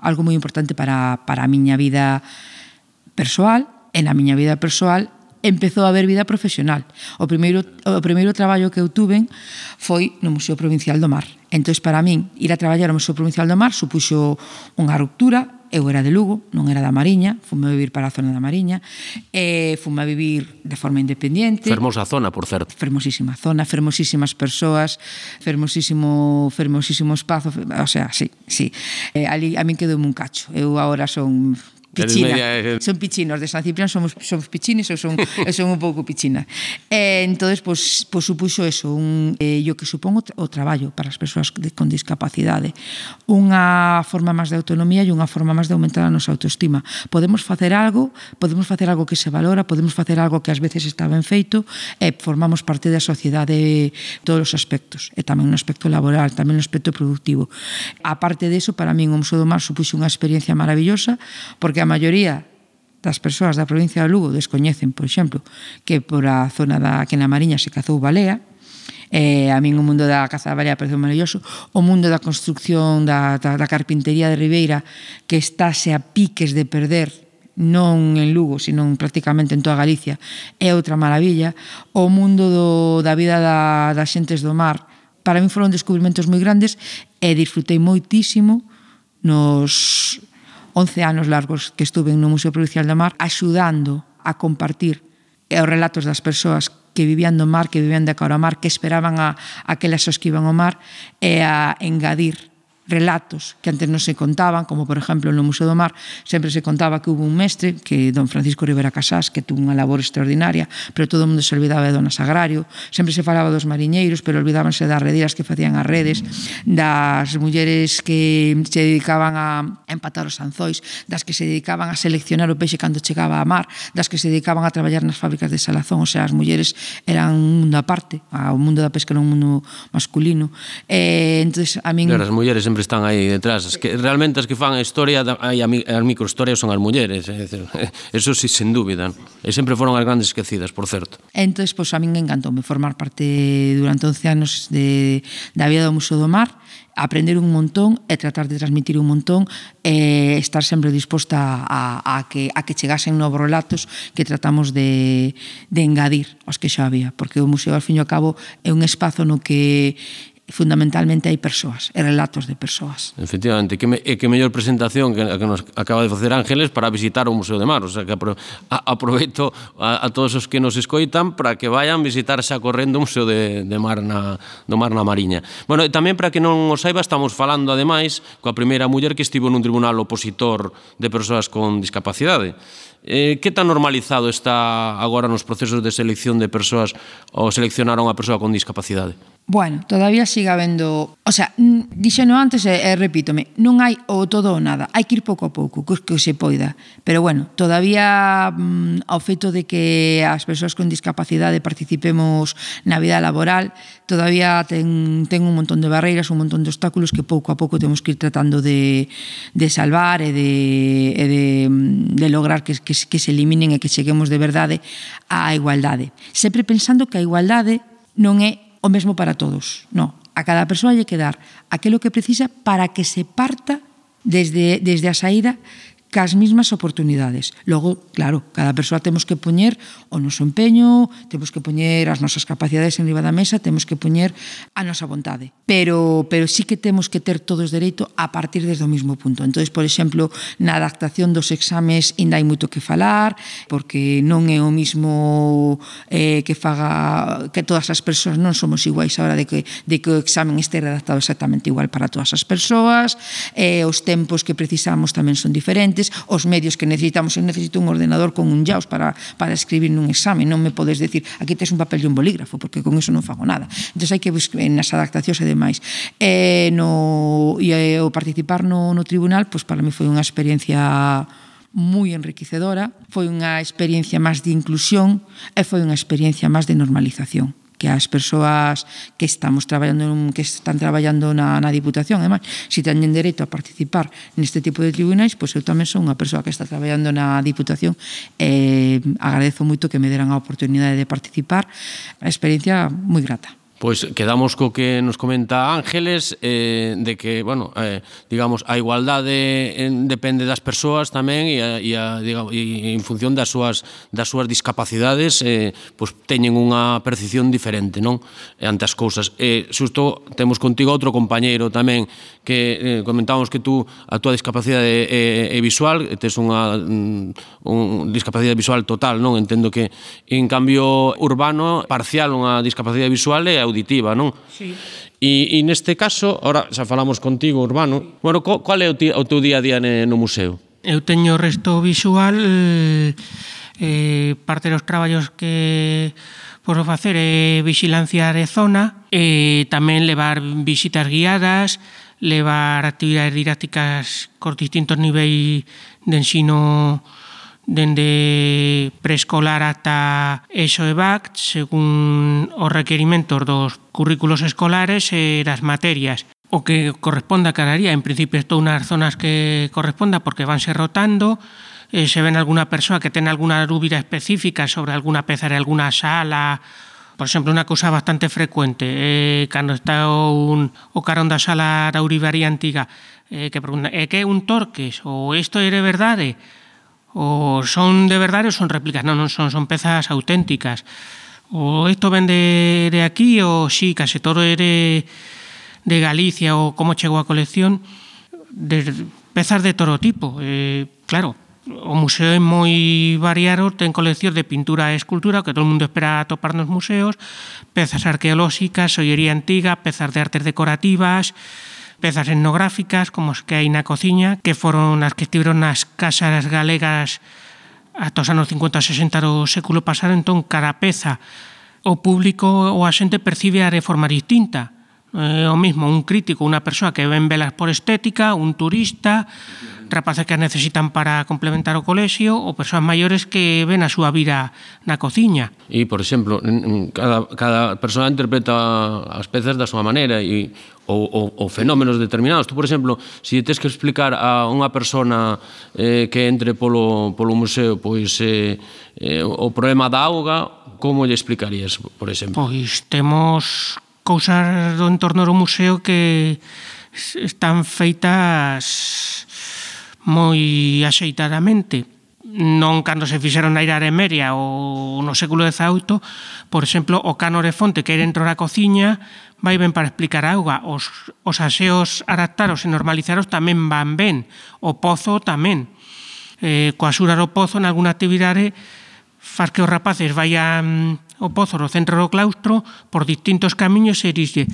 algo moi importante para, para a miña vida persoal, e na miña vida persoal empezou a haber vida profesional. O primeiro, o primeiro traballo que eu tuven foi no Museo Provincial do Mar. Entón, para min, ir a traballar ao Museo Provincial do Mar supuxo unha ruptura, eu era de Lugo, non era da Mariña, fume a vivir para a zona da Mariña, e fume a vivir de forma independiente. Fermosa zona, por certo. Fermosísima zona, fermosísimas persoas, fermosísimo, fermosísimo espazo, o sea, sí, sí. Eh, ali a min quedou un cacho. Eu agora son Pichina. Media... Eh, son pichinos de San Ciprián, somos, somos pichines, ou son, eu son un pouco pichina. Eh, entonces, pois, pois supuxo eso, un, eh, yo que supongo o traballo para as persoas de, con discapacidade. Unha forma máis de autonomía e unha forma máis de aumentar a nosa autoestima. Podemos facer algo, podemos facer algo que se valora, podemos facer algo que ás veces está ben feito, e formamos parte da sociedade todos os aspectos, e tamén no aspecto laboral, tamén no aspecto productivo. A parte deso, para min, o Museo do Mar supuxo unha experiencia maravillosa, porque a maioría das persoas da provincia de Lugo descoñecen, por exemplo, que por a zona da que na Mariña se cazou balea, Eh, a min o mundo da caza da balea parece maravilloso o mundo da construcción da, da, da carpintería de Ribeira que estáse a piques de perder non en Lugo, sino prácticamente en toda Galicia é outra maravilla. O mundo do, da vida da, das xentes do mar para min foron descubrimentos moi grandes e disfrutei moitísimo nos 11 anos largos que estuve no Museo Provincial do Mar axudando a compartir eh, os relatos das persoas que vivían do mar, que vivían de cara ao mar, que esperaban a, aquelas os que iban ao mar e a engadir relatos que antes non se contaban, como por exemplo no Museo do Mar sempre se contaba que hubo un mestre, que don Francisco Rivera Casás, que tuvo unha labor extraordinaria, pero todo o mundo se olvidaba de dona Sagrario, sempre se falaba dos mariñeiros, pero olvidábanse das rediras que facían as redes, das mulleres que se dedicaban a empatar os anzois, das que se dedicaban a seleccionar o peixe cando chegaba a mar, das que se dedicaban a traballar nas fábricas de salazón, o sea, as mulleres eran un mundo aparte, o mundo da pesca era un mundo masculino. Eh, entonces, a min... Claro, as mulleres sempre sempre están aí detrás. As que, realmente as que fan a historia, hai as microhistorias son as mulleres. É, dicir, eso sí, sen dúbida. E sempre foron as grandes esquecidas, por certo. Entón, pois, a min encantoume formar parte durante 11 anos de, da vida do Museo do Mar aprender un montón e tratar de transmitir un montón e estar sempre disposta a, a, a que, a que chegasen novos relatos que tratamos de, de engadir os que xa había, porque o museo, ao fin e ao cabo, é un espazo no que fundamentalmente hai persoas e relatos de persoas. Efectivamente, que, me, e que mellor presentación que, que nos acaba de facer Ángeles para visitar o Museo de Mar, o sea que apro, a, aproveito a, a todos os que nos escoitan para que vayan visitar xa correndo o Museo de, de Mar na, do Mar na Mariña. Bueno, e tamén para que non o saiba, estamos falando ademais coa primeira muller que estivo nun tribunal opositor de persoas con discapacidade. Eh, que tan normalizado está agora nos procesos de selección de persoas ou seleccionar a unha persoa con discapacidade? Bueno, todavía siga habendo... O sea, dixeno antes e, e repítome, non hai o todo ou nada, hai que ir pouco a pouco, que, que se poida. Pero bueno, todavía mm, ao feito de que as persoas con discapacidade participemos na vida laboral, todavía ten, ten un montón de barreiras, un montón de obstáculos que pouco a pouco temos que ir tratando de, de salvar e de, e de, mm, de lograr que, que, que se eliminen e que cheguemos de verdade á igualdade. Sempre pensando que a igualdade non é o mesmo para todos. No, a cada persoa lle que dar aquilo que precisa para que se parta desde, desde a saída cas mismas oportunidades. Logo, claro, cada persoa temos que poñer o noso empeño, temos que poñer as nosas capacidades en riba da mesa, temos que poñer a nosa vontade. Pero, pero sí que temos que ter todos dereito a partir desde o mismo punto. Entón, por exemplo, na adaptación dos exames ainda hai moito que falar, porque non é o mismo eh, que faga que todas as persoas non somos iguais a hora de que, de que o examen este redactado exactamente igual para todas as persoas, eh, os tempos que precisamos tamén son diferentes, evidentes os medios que necesitamos. Eu necesito un ordenador con un JAWS para, para escribir nun exame. Non me podes decir, aquí tes un papel e un bolígrafo, porque con eso non fago nada. Entón, hai que buscar eh, nas adaptacións e demais. E, no, e o participar no, no tribunal, pois para mí foi unha experiencia moi enriquecedora, foi unha experiencia máis de inclusión e foi unha experiencia máis de normalización que as persoas que estamos traballando que están traballando na, na Diputación e máis, se si teñen dereito a participar neste tipo de tribunais, pois eu tamén son unha persoa que está traballando na Diputación eh, e agradezo moito que me deran a oportunidade de participar a experiencia moi grata. Pois quedamos co que nos comenta Ángeles eh, de que, bueno, eh, digamos, a igualdade en, depende das persoas tamén e, a, e, a, digamos, e en función das súas, das súas discapacidades eh, pois teñen unha percepción diferente, non? Ante as cousas. E eh, xusto temos contigo outro compañeiro tamén que eh, comentábamos que tú a túa discapacidade é, é, visual, tes unha un, un, discapacidade visual total, non? Entendo que en cambio urbano parcial unha discapacidade visual é auditiva, non? Sí. E, e neste caso, ora xa falamos contigo, Urbano, sí. bueno, co, qual é o, ti, o teu día a día ne, no museo? Eu teño resto visual eh, eh, parte dos traballos que podo facer é vixilancia de zona, e tamén levar visitas guiadas, levar actividades didácticas cos distintos niveis de ensino dende preescolar ata ESO e BAC, según os requerimentos dos currículos escolares e das materias. O que corresponda cada día, en principio estou nas zonas que corresponda porque vanse rotando, eh, se ven alguna persoa que ten alguna dúbida específica sobre alguna peza de alguna sala, por exemplo, unha cousa bastante frecuente, eh, cando está un, o carón da sala da Uribaría Antiga, eh, que pregunta, é que é un torques? Ou isto é de verdade? O son de verdade ou son réplicas? Non, non son, son pezas auténticas. O isto vende de aquí ou si, sí, case todo ere de Galicia ou como chegou a colección de pezas de todo tipo. Eh, claro, o museo é moi variado, ten coleccións de pintura e escultura, que todo o mundo espera topar nos museos, pezas arqueolóxicas, sollería antiga, pezas de artes decorativas, pezas etnográficas como as que hai na cociña, que foron as que estiveron nas casas galegas ata os anos 50 e 60 do século pasado, entón cada peza o público ou a xente percibe a de forma distinta. É o mismo un crítico, unha persoa que ven velas por estética, un turista, rapaces que as necesitan para complementar o colexio ou persoas maiores que ven a súa vida na cociña. E, por exemplo, cada, cada persoa interpreta as pezas da súa maneira e ou, ou, ou fenómenos determinados. Tú, por exemplo, se si tens que explicar a unha persona eh, que entre polo, polo museo pois eh, eh, o problema da auga, como lle explicarías, por exemplo? Pois temos cousas do entorno do museo que están feitas moi axeitadamente. Non cando se fixeron na Irare Meria ou no século XVIII, por exemplo, o cano de fonte que é dentro da cociña vai ben para explicar a auga. Os, os aseos adaptaros e normalizaros tamén van ben. O pozo tamén. Eh, coa xura do pozo, en alguna actividade, faz que os rapaces vayan o pozo no centro do claustro por distintos camiños e dixe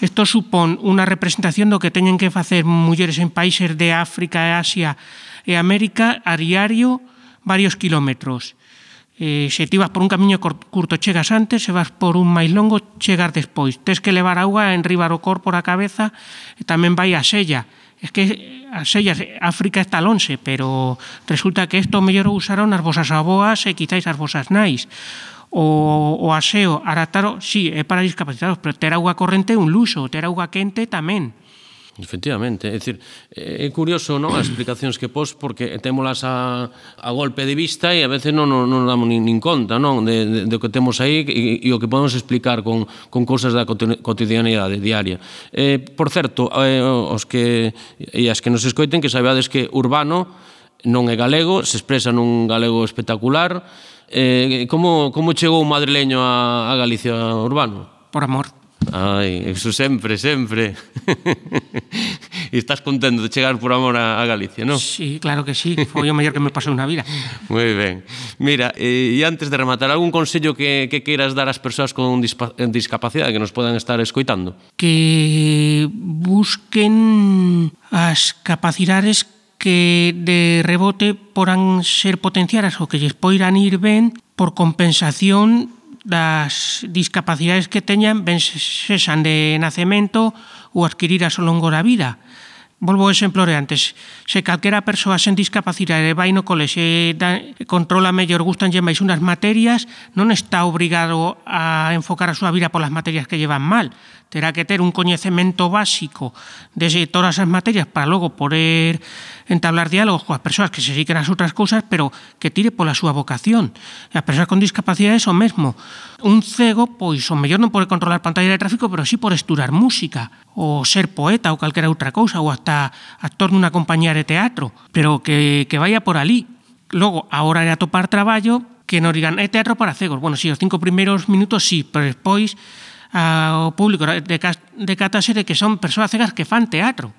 isto supón unha representación do que teñen que facer mulleres en países de África e Asia e América a diario varios kilómetros eh, se ti vas por un camiño curto chegas antes, se vas por un máis longo chegas despois. Tes que levar auga en riba do corpo a cabeza e tamén vai a sella. Es que a sellas África está lonxe, pero resulta que isto mellor usaron as vosas aboas e quizáis as vosas nais. O, o aseo, arataro, sí, é para discapacitados, pero ter auga corrente é un luxo, ter auga quente tamén. Efectivamente, é dicir, é curioso non as explicacións que pos porque témolas a, a golpe de vista e a veces non, non, non damos nin, nin conta non de, de, de que temos aí e, e o que podemos explicar con, con cousas da cotidianidade diaria. Eh, por certo, eh, os que e as que nos escoiten que sabeades que Urbano non é galego, se expresa nun galego espectacular. Eh, como, como chegou o madrileño a, a Galicia urbano? Por amor. Ai, eso sempre, sempre. e estás contento de chegar por amor a, a Galicia, non? Sí, claro que sí, foi o mellor que me pasou na vida. Moi ben. Mira, e, e antes de rematar, algún consello que, que queiras dar ás persoas con discapacidade que nos podan estar escoitando? Que busquen as capacidades que de rebote poran ser potenciadas ou que lles poiran ir ben por compensación das discapacidades que teñan ben sexan de nacemento ou adquiridas ao longo da vida. Volvo ao exemplo de antes. Se calquera persoa sen discapacidade vai no cole, se da, controla mellor, gustanlle máis unhas materias, non está obrigado a enfocar a súa vida polas materias que llevan mal, terá que ter un coñecemento básico de todas as materias para logo poder entablar diálogos coas persoas que se dediquen ás outras cousas, pero que tire pola súa vocación. E as persoas con discapacidades o mesmo. Un cego, pois, o mellor non pode controlar pantalla de tráfico, pero sí por esturar música, ou ser poeta ou calquera outra cousa, ou hasta actor nunha compañía de teatro, pero que, que vaya por ali. Logo, a hora de atopar traballo, que nos digan, é teatro para cegos. Bueno, si, sí, os cinco primeiros minutos, sí, pero despois ao público de, de que son persoas cegas que fan teatro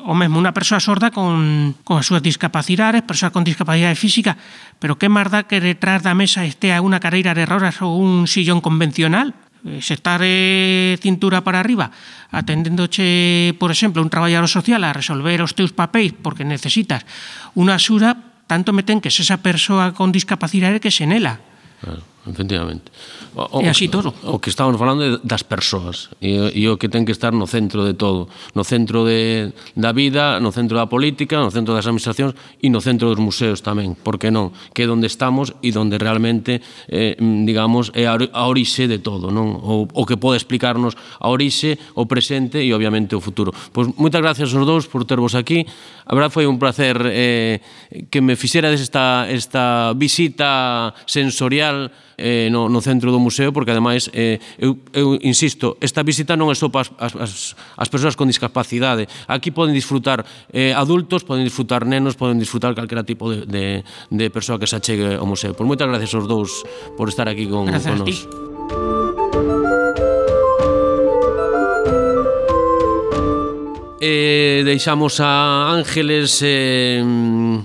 o mesmo unha persoa sorda con, con as súas discapacidades, persoa con discapacidade física, pero que máis dá que detrás da mesa estea unha cadeira de rodas ou un sillón convencional? Eh, se estar eh, cintura para arriba atendéndoche, por exemplo, un traballador social a resolver os teus papéis porque necesitas unha axuda, tanto meten que se esa persoa con discapacidade que se nela. Claro. Efectivamente. O, e así todo. O que estamos falando é das persoas e, e o que ten que estar no centro de todo. No centro de, da vida, no centro da política, no centro das administracións e no centro dos museos tamén. Porque non? Que é onde estamos e onde realmente, eh, digamos, é a orixe de todo. Non? O, o que pode explicarnos a orixe, o presente e obviamente o futuro. Pois moitas gracias aos dous por tervos aquí. A verdade foi un placer eh, que me fixerades esta, esta visita sensorial eh, no, no centro do museo porque ademais eh, eu, eu insisto, esta visita non é só para as, as, as persoas con discapacidade. Aquí poden disfrutar eh, adultos poden disfrutar nenos, poden disfrutar calquera tipo de, de, de persoa que se achegue ao museo. Por moitas gracias aos dous por estar aquí con, gracias con nos. eh, deixamos a Ángeles eh,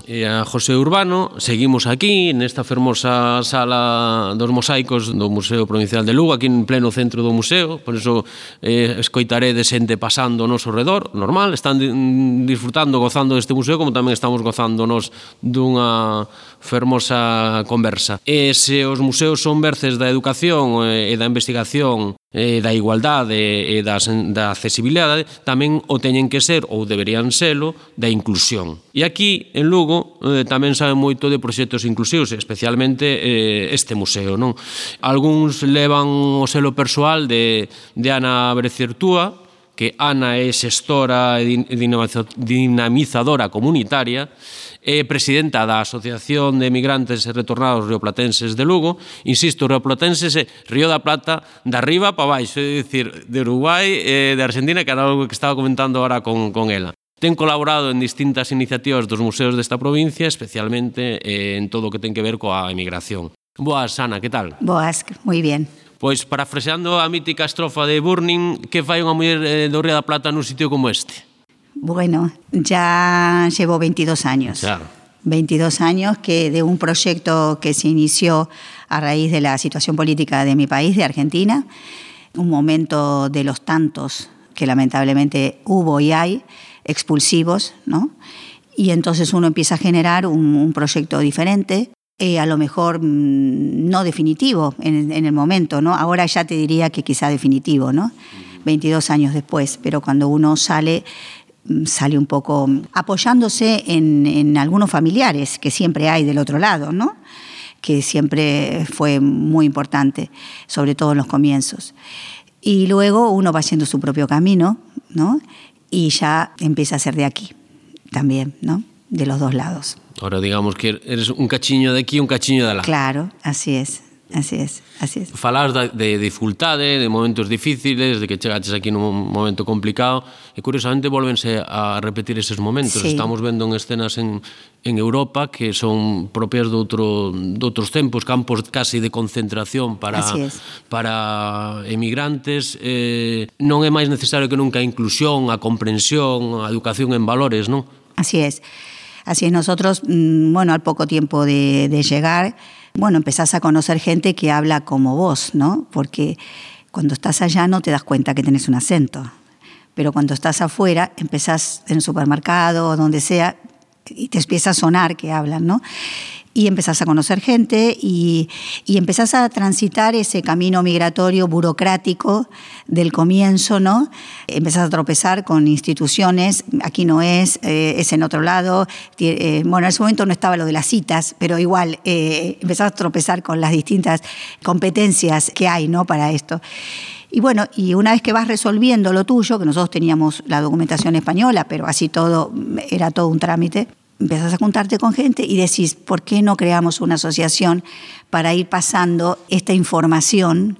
e a José Urbano. Seguimos aquí nesta fermosa sala dos mosaicos do Museo Provincial de Lugo aquí en pleno centro do museo. Por iso eh, escoitaré de xente pasando ao noso redor normal, están mm, disfrutando gozando deste museo como tamén estamos gozándonos dunha fermosa conversa. E se os museos son berces da educación eh, e da investigación e da igualdade e da, da accesibilidade tamén o teñen que ser ou deberían selo da inclusión. E aquí en Lugo eh, tamén saben moito de proxectos inclusivos, especialmente eh, este museo, non? Algúns levan o selo persoal de de Ana Brecertúa, que Ana é xestora e dinamizadora comunitaria, é presidenta da Asociación de Emigrantes e Retornados Rioplatenses de Lugo, insisto, Rioplatenses é Río da Plata da riba para baixo, é dicir, de Uruguai e de Argentina, que era algo que estaba comentando ahora con, con ela. Ten colaborado en distintas iniciativas dos museos desta provincia, especialmente eh, en todo o que ten que ver coa emigración. Boas, Ana, que tal? Boas, moi bien. Pois, parafraseando a mítica estrofa de Burning, que fai unha muller eh, do Río da Plata nun sitio como este? Bueno, ya llevo 22 años. Claro. 22 años que de un proyecto que se inició a raíz de la situación política de mi país, de Argentina, un momento de los tantos que lamentablemente hubo y hay, expulsivos, ¿no? Y entonces uno empieza a generar un, un proyecto diferente, eh, a lo mejor mmm, no definitivo en, en, el momento, ¿no? Ahora ya te diría que quizá definitivo, ¿no? 22 años después, pero cuando uno sale sale un poco apoyándose en, en, algunos familiares que siempre hay del otro lado, ¿no? que siempre fue muy importante, sobre todo en los comienzos. Y luego uno va haciendo su propio camino, ¿no? Y ya empieza a ser de aquí también, ¿no? De los dos lados. Ahora digamos que eres un cachiño de aquí un cachiño de lá. Claro, así es. Así es, así es. Falas de, de dificultade, de momentos difíciles, de que chegaches aquí nun momento complicado, e curiosamente volvense a repetir eses momentos. Sí. Estamos vendo en escenas en, en Europa que son propias de, outro, de outros tempos, campos casi de concentración para, para emigrantes. Eh, non é máis necesario que nunca a inclusión, a comprensión, a educación en valores, non? Así es. Así es. Nosotros, mm, bueno, al poco tiempo de, de llegar, bueno, empezás a conocer gente que habla como vos, ¿no? Porque cuando estás allá no te das cuenta que tenés un acento. Pero cuando estás afuera, empezás en el supermercado o donde sea y te empieza a sonar que hablan, ¿no? Y empezás a conocer gente y, y, empezás a transitar ese camino migratorio burocrático del comienzo, ¿no? Empezás a tropezar con instituciones, aquí no es, eh, es en otro lado. Eh, bueno, en ese momento no estaba lo de las citas, pero igual eh, empezás a tropezar con las distintas competencias que hay, ¿no? Para esto. Y bueno, y una vez que vas resolviendo lo tuyo, que nosotros teníamos la documentación española, pero así todo era todo un trámite, empezás a juntarte con gente y decís, ¿por qué no creamos una asociación para ir pasando esta información?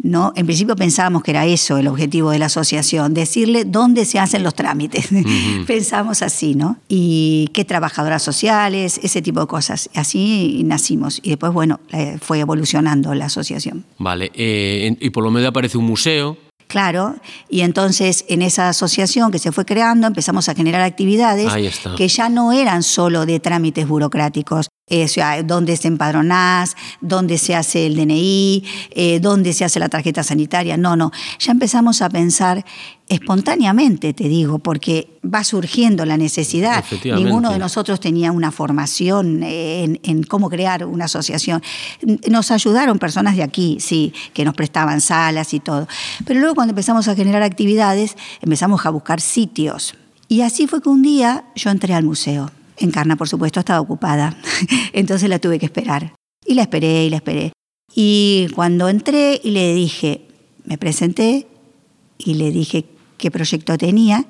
¿No? En principio pensábamos que era eso el objetivo de la asociación, decirle dónde se hacen los trámites. Uh -huh. Pensamos así, ¿no? Y qué trabajadoras sociales, ese tipo de cosas. Así nacimos. Y después, bueno, fue evolucionando la asociación. Vale, eh, y por lo medio aparece un museo Claro, y entonces en esa asociación que se fue creando empezamos a generar actividades que ya no eran solo de trámites burocráticos, Eh, o sea, dónde se empadronás, dónde se hace el DNI, eh, dónde se hace la tarjeta sanitaria. No, no. Ya empezamos a pensar espontáneamente, te digo, porque va surgiendo la necesidad. Ninguno de nosotros tenía una formación en, en, cómo crear una asociación. Nos ayudaron personas de aquí, sí, que nos prestaban salas y todo. Pero luego cuando empezamos a generar actividades, empezamos a buscar sitios. Y así fue que un día yo entré al museo Encarna, por supuesto, estaba ocupada, entonces la tuve que esperar. Y la esperé y la esperé. Y cuando entré y le dije, me presenté y le dije qué proyecto tenía,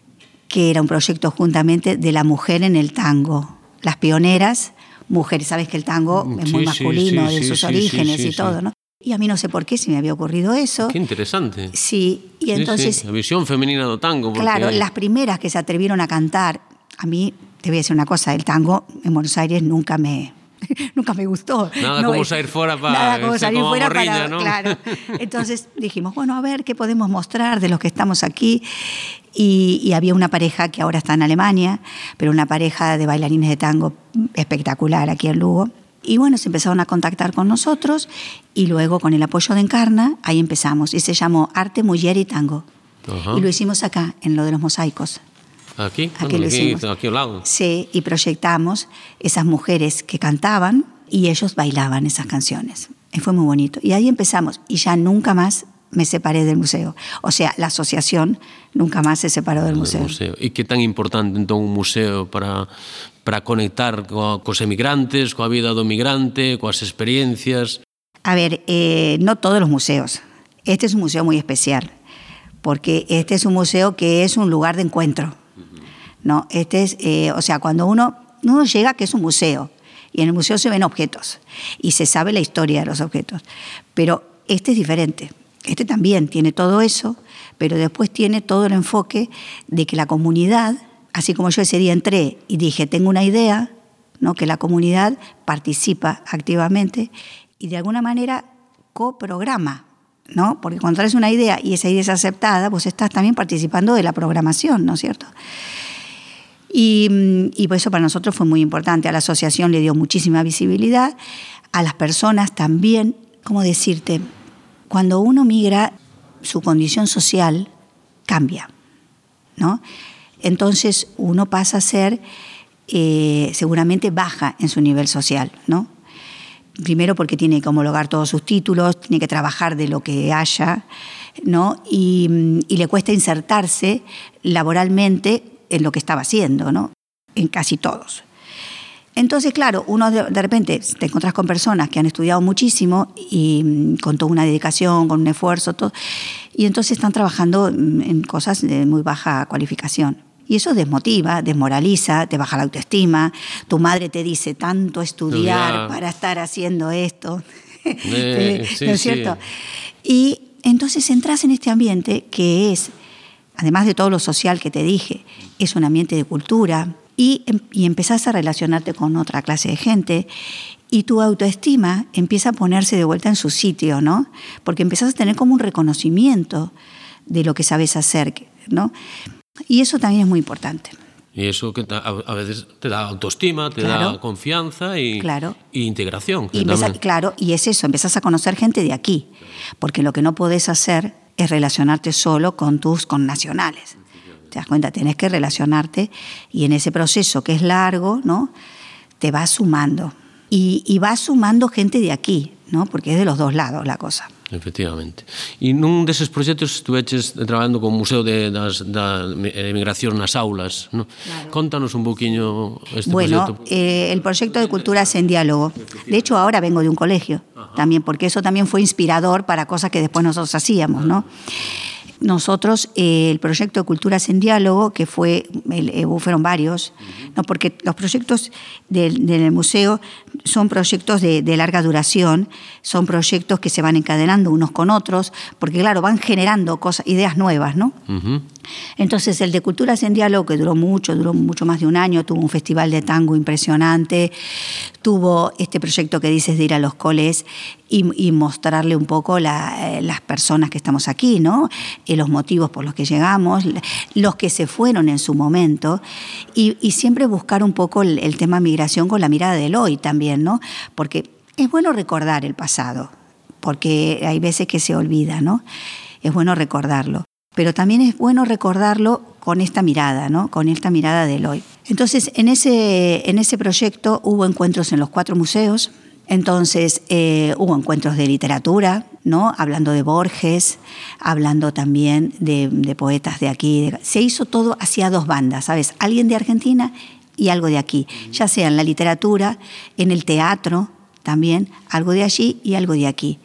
que era un proyecto juntamente de la mujer en el tango. Las pioneras, mujeres, sabes que el tango es muy masculino, de sus orígenes y todo, ¿no? Y a mí no sé por qué, si me había ocurrido eso. Qué interesante. Sí, y entonces... La visión femenina del tango. Claro, las primeras que se atrevieron a cantar, a mí te voy a decir una cosa, el tango en Buenos Aires nunca me, nunca me gustó. Nada como salir fuera para nada como salir fuera para, ¿no? claro. Entonces dijimos, bueno, a ver qué podemos mostrar de los que estamos aquí. Y, y, había una pareja que ahora está en Alemania, pero una pareja de bailarines de tango espectacular aquí en Lugo. Y bueno, se empezaron a contactar con nosotros y luego con el apoyo de Encarna, ahí empezamos. Y se llamó Arte, Mujer y Tango. Y lo hicimos acá, en lo de los mosaicos. Aquí, aquí, aquí, aquí al lado. Sí, y proyectamos esas mujeres que cantaban y ellos bailaban esas canciones. Y fue muy bonito. Y ahí empezamos. Y ya nunca más me separé del museo. O sea, la asociación nunca más se separó del museo. museo. E que tan importante entón un museo para para conectar co, cos emigrantes, coa vida do migrante, coas experiencias? A ver, eh, no todos los museos. Este es un museo muy especial, porque este es un museo que es un lugar de encuentro. ¿No? Este es, eh, o sea, cuando uno, uno llega, que es un museo, y en el museo se ven objetos, y se sabe la historia de los objetos, pero este es diferente. Este también tiene todo eso, pero después tiene todo el enfoque de que la comunidad, así como yo ese día entré y dije, tengo una idea, ¿no? que la comunidad participa activamente y de alguna manera coprograma, ¿no? Porque cuando traes una idea y esa idea es aceptada, vos estás también participando de la programación, ¿no es cierto? Y, y pues eso para nosotros fue muy importante. A la asociación le dio muchísima visibilidad, a las personas también, ¿cómo decirte? Cuando uno migra, su condición social cambia, ¿no? Entonces uno pasa a ser eh, seguramente baja en su nivel social, ¿no? Primero porque tiene que homologar todos sus títulos, tiene que trabajar de lo que haya, ¿no? Y, y le cuesta insertarse laboralmente en lo que estaba haciendo, ¿no? En casi todos. Entonces, claro, uno de, repente te encontrás con personas que han estudiado muchísimo y mm, con toda una dedicación, con un esfuerzo, todo, y entonces están trabajando mm, en cosas de muy baja cualificación. Y eso desmotiva, desmoraliza, te baja la autoestima. Tu madre te dice tanto estudiar para estar haciendo esto. Eh, ¿No es cierto? Y entonces entras en este ambiente que es además de todo lo social que te dije, es un ambiente de cultura y, em, y empezás a relacionarte con otra clase de gente y tu autoestima empieza a ponerse de vuelta en su sitio, ¿no? Porque empezás a tener como un reconocimiento de lo que sabes hacer, ¿no? Y eso también es muy importante. Y eso que a veces te da autoestima, te claro, da confianza y, claro. y integración. Y empezás, claro, y es eso, empezás a conocer gente de aquí, porque lo que no podés hacer es relacionarte solo con tus connacionales. ¿Te das cuenta? Tienes que relacionarte y en ese proceso que es largo, ¿no? Te vas sumando. Y, y vas sumando gente de aquí, ¿no? Porque es de los dos lados la cosa. Efectivamente. E nun deses proxectos estuveches traballando con o Museo de, das, da Emigración nas aulas. ¿no? Claro. Contanos un poquinho este bueno, proxecto. Bueno, eh, el proyecto de Culturas en Diálogo. De hecho, ahora vengo de un colegio Ajá. también, porque eso también fue inspirador para cosas que después nosotros hacíamos, ¿no? Nosotros eh, el proyecto de Culturas en Diálogo, que fue, el, eh, fueron varios, ¿no? porque los proyectos del, del museo son proyectos de, de, larga duración, son proyectos que se van encadenando unos con otros, porque claro, van generando cosas, ideas nuevas, ¿no? Uh -huh. Entonces el de Culturas en Diálogo, que duró mucho, duró mucho más de un año, tuvo un festival de tango impresionante, tuvo este proyecto que dices de ir a los coles y, mostrarle un poco eh, las personas que estamos aquí, ¿no? Y eh, los motivos por los que llegamos, los que se fueron en su momento, y, siempre buscar un poco el, el tema migración con la mirada del hoy también, ¿no? Porque es bueno recordar el pasado, porque hay veces que se olvida, ¿no? Es bueno recordarlo pero también es bueno recordarlo con esta mirada, ¿no? con esta mirada del hoy. Entonces, en ese, en ese proyecto hubo encuentros en los cuatro museos, entonces eh, hubo encuentros de literatura, ¿no? hablando de Borges, hablando también de, poetas de aquí. se hizo todo hacia dos bandas, ¿sabes? Alguien de Argentina y algo de aquí, ya sea en la literatura, en el teatro también, algo de allí y algo de aquí.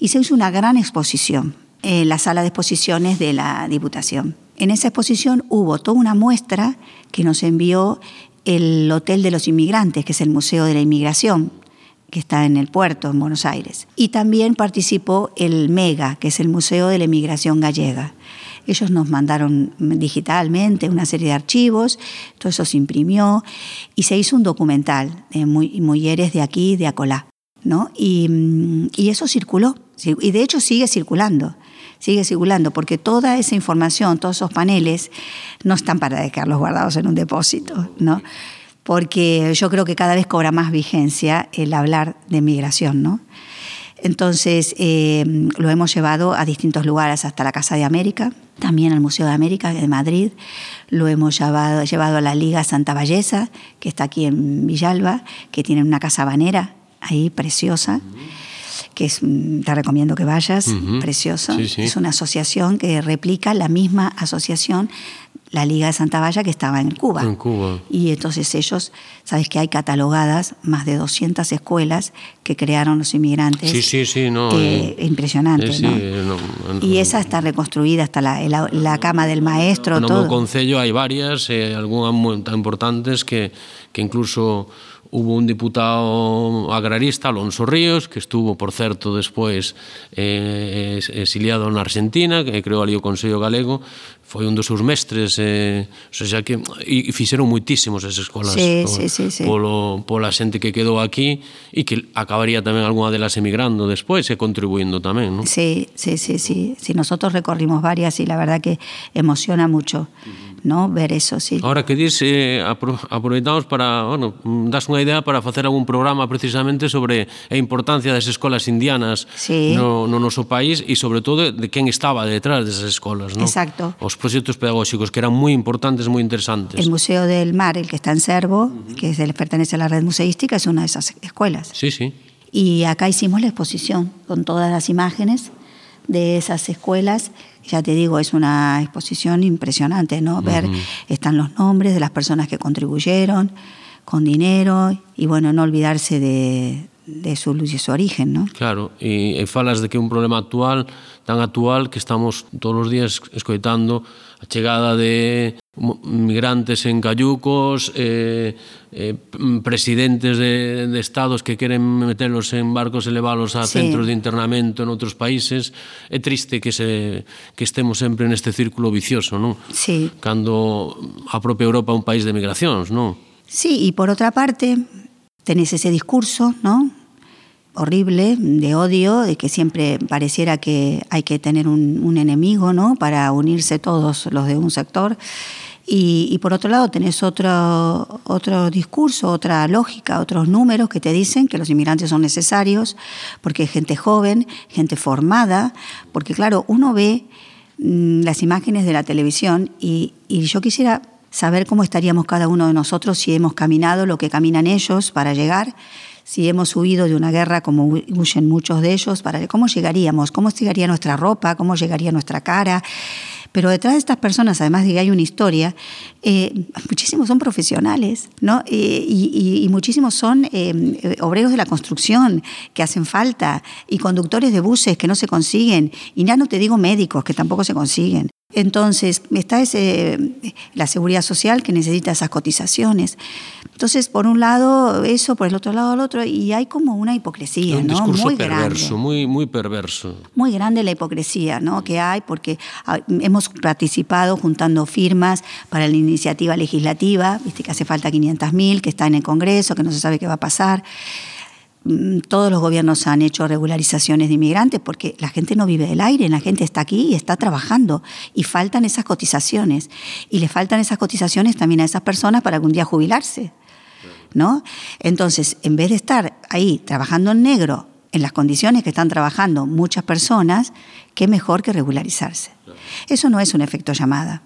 Y se hizo una gran exposición en la sala de exposiciones de la Diputación. En esa exposición hubo toda una muestra que nos envió el Hotel de los Inmigrantes, que es el Museo de la Inmigración, que está en el puerto, en Buenos Aires. Y también participó el MEGA, que es el Museo de la Inmigración Gallega. Ellos nos mandaron digitalmente una serie de archivos, todo eso se imprimió y se hizo un documental de mujeres de aquí, de Acolá. ¿no? Y, mm, y eso circuló, y de hecho sigue circulando sigue circulando, porque toda esa información, todos esos paneles, no están para dejarlos guardados en un depósito, ¿no? Porque yo creo que cada vez cobra más vigencia el hablar de migración, ¿no? Entonces eh, lo hemos llevado a distintos lugares, hasta la Casa de América, también al Museo de América de Madrid, lo hemos llevado, llevado a la Liga Santa Ballesa, que está aquí en Villalba, que tiene una casa banera ahí preciosa que es, mm, te recomiendo que vayas, precioso. Es una asociación que replica la misma asociación, la Liga de Santa Valla, que estaba en Cuba. En Cuba. Y entonces ellos, sabes que hay catalogadas más de 200 escuelas que crearon los inmigrantes. Sí, sí, sí, no. Eh, impresionante, ¿no? y esa está reconstruida, hasta la, la, cama del maestro, todo. En Concello hay varias, eh, algunas muy importantes que, que incluso hubo un diputado agrarista, Alonso Ríos, que estuvo, por certo, despois eh, exiliado na Argentina, que creou ali o Consello Galego, foi un dos seus mestres, eh, o sea que e fixeron moitísimos as escolas sí, por, sí, sí, sí. polo pola xente que quedou aquí e que acabaría tamén algunha delas emigrando despois e contribuindo tamén, ¿no? Sí, sí, sí, sí, sí, nosotros recorrimos varias y la verdad que emociona mucho. Uh -huh ¿no? ver eso, sí. Ahora que dis, eh, aproveitamos para, bueno, das unha idea para facer algún programa precisamente sobre a importancia das escolas indianas sí. no, no noso país e sobre todo de quen estaba detrás desas escolas, ¿no? Exacto. Os proxectos pedagóxicos que eran moi importantes, moi interesantes. El Museo del Mar, el que está en Cervo, uh -huh. que es, pertenece a la red museística, es una de esas escuelas. Sí, sí. Y acá hicimos la exposición con todas las imágenes de esas escuelas ya te digo, es una exposición impresionante, ¿no? Ver, están los nombres de las personas que contribuyeron con dinero y bueno, no olvidarse de, de su luz y su origen, ¿no? Claro, e, e falas de que un problema actual, tan actual que estamos todos os días escoitando a chegada de migrantes en cayucos, eh, eh, presidentes de, de estados que queren meterlos en barcos e leválos a sí. centros de internamento en outros países. É triste que se que estemos sempre neste círculo vicioso, non? Sí. Cando a propia Europa é un país de migracións, non? Sí, e por outra parte, tenés ese discurso, non? horrible de odio, de que siempre pareciera que hay que tener un, un enemigo, ¿no? Para unirse todos los de un sector. Y, por otro lado tenés otro, otro discurso, otra lógica, otros números que te dicen que los inmigrantes son necesarios, porque hay gente joven, gente formada, porque claro, uno ve mmm, las imágenes de la televisión y, y yo quisiera saber cómo estaríamos cada uno de nosotros si hemos caminado lo que caminan ellos para llegar, si hemos huido de una guerra como huyen muchos de ellos, para cómo llegaríamos, cómo llegaría nuestra ropa, cómo llegaría nuestra cara. Pero detrás de estas personas, además de que hay una historia, eh, muchísimos son profesionales, ¿no? Eh, y, y, y, muchísimos son eh, obreros de la construcción que hacen falta, y conductores de buses que no se consiguen, y ya no te digo médicos que tampoco se consiguen. Entonces, está ese, la seguridad social que necesita esas cotizaciones. Entonces, por un lado eso, por el otro lado el otro, y hay como una hipocresía, un ¿no? discurso muy perverso, grande. muy, muy perverso. Muy grande la hipocresía ¿no? que hay porque hemos participado juntando firmas para la iniciativa legislativa, viste que hace falta 500.000, que está en el Congreso, que no se sabe qué va a pasar. Mm, Todos los gobiernos han hecho regularizaciones de inmigrantes porque la gente no vive del aire, la gente está aquí y está trabajando y faltan esas cotizaciones. Y le faltan esas cotizaciones también a esas personas para algún día jubilarse. ¿no? Entonces, en vez de estar ahí trabajando en negro, en las condiciones que están trabajando muchas personas, qué mejor que regularizarse. Eso no es un efecto llamada.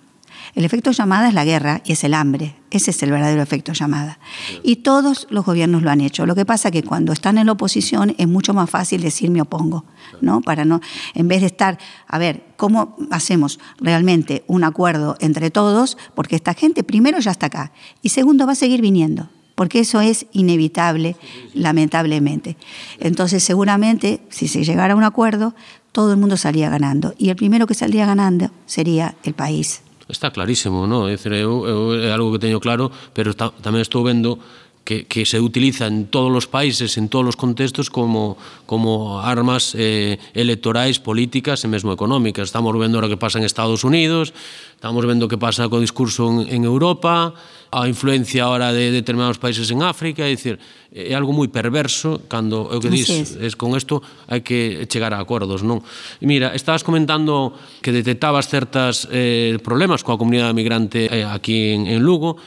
El efecto llamada es la guerra y es el hambre. Ese es el verdadero efecto llamada. Y todos los gobiernos lo han hecho. Lo que pasa es que cuando están en la oposición es mucho más fácil decir me opongo, ¿no? Para no, en vez de estar, a ver, ¿cómo hacemos realmente un acuerdo entre todos? Porque esta gente primero ya está acá y segundo va a seguir viniendo porque eso es inevitable, lamentablemente. Entonces, seguramente, si se llegara a un acuerdo, todo el mundo salía ganando. Y el primero que saldría ganando sería el país. está clarísimo, ¿no? É, dicir, eu, eu, é algo que teño claro, pero ta, tamén estou vendo que, que se utiliza en todos os países, en todos os contextos, como, como armas eh, electorais, políticas e mesmo económicas. Estamos vendo o que pasa en Estados Unidos, estamos vendo o que pasa co discurso en, en Europa, a influencia ahora de determinados países en África, é dicir, é algo moi perverso cando é o que dis, es con isto hai que chegar a acordos, non? Mira, estabas comentando que detectabas certas eh, problemas coa comunidade migrante eh, aquí en, en Lugo.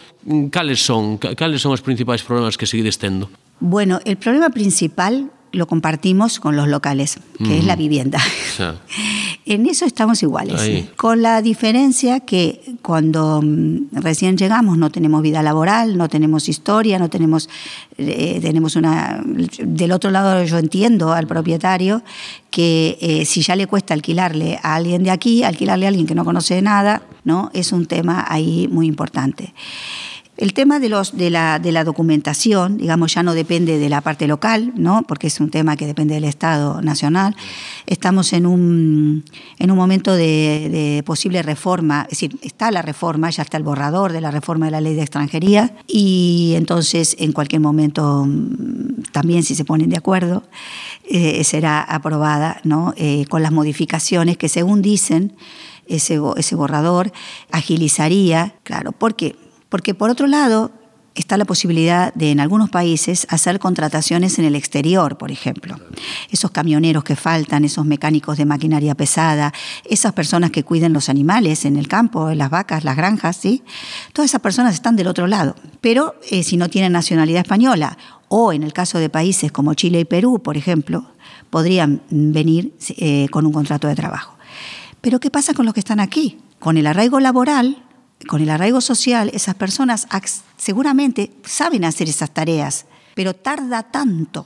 Cales son? Cales son os principais problemas que seguides tendo? Bueno, el problema principal lo compartimos con los locales, que es la vivienda. sea. En eso estamos iguales, con la diferencia que cuando mm, recién llegamos no tenemos vida laboral, no tenemos historia, no tenemos, eh, tenemos una... Del otro lado yo entiendo al propietario que eh, si ya le cuesta alquilarle a alguien de aquí, alquilarle a alguien que no conoce nada, ¿no? es un tema ahí muy importante. El tema de, los, de, la, de la documentación, digamos, ya no depende de la parte local, ¿no? porque es un tema que depende del Estado nacional. Estamos en un, en un momento de, de posible reforma, es decir, está la reforma, ya está el borrador de la reforma de la ley de extranjería, y entonces en cualquier momento, mm, también si se ponen de acuerdo, eh, será aprobada ¿no? Eh, con las modificaciones que según dicen, ese, ese borrador agilizaría, claro, ¿por qué? Porque por otro lado está la posibilidad de en algunos países hacer contrataciones en el exterior, por ejemplo. Esos camioneros que faltan, esos mecánicos de maquinaria pesada, esas personas que cuiden los animales en el campo, en las vacas, las granjas, ¿sí? Todas esas personas están del otro lado. Pero eh, si no tienen nacionalidad española o en el caso de países como Chile y Perú, por ejemplo, podrían venir eh, con un contrato de trabajo. Pero ¿qué pasa con los que están aquí? Con el arraigo laboral, con el arraigo social, esas personas seguramente saben hacer esas tareas, pero tarda tanto.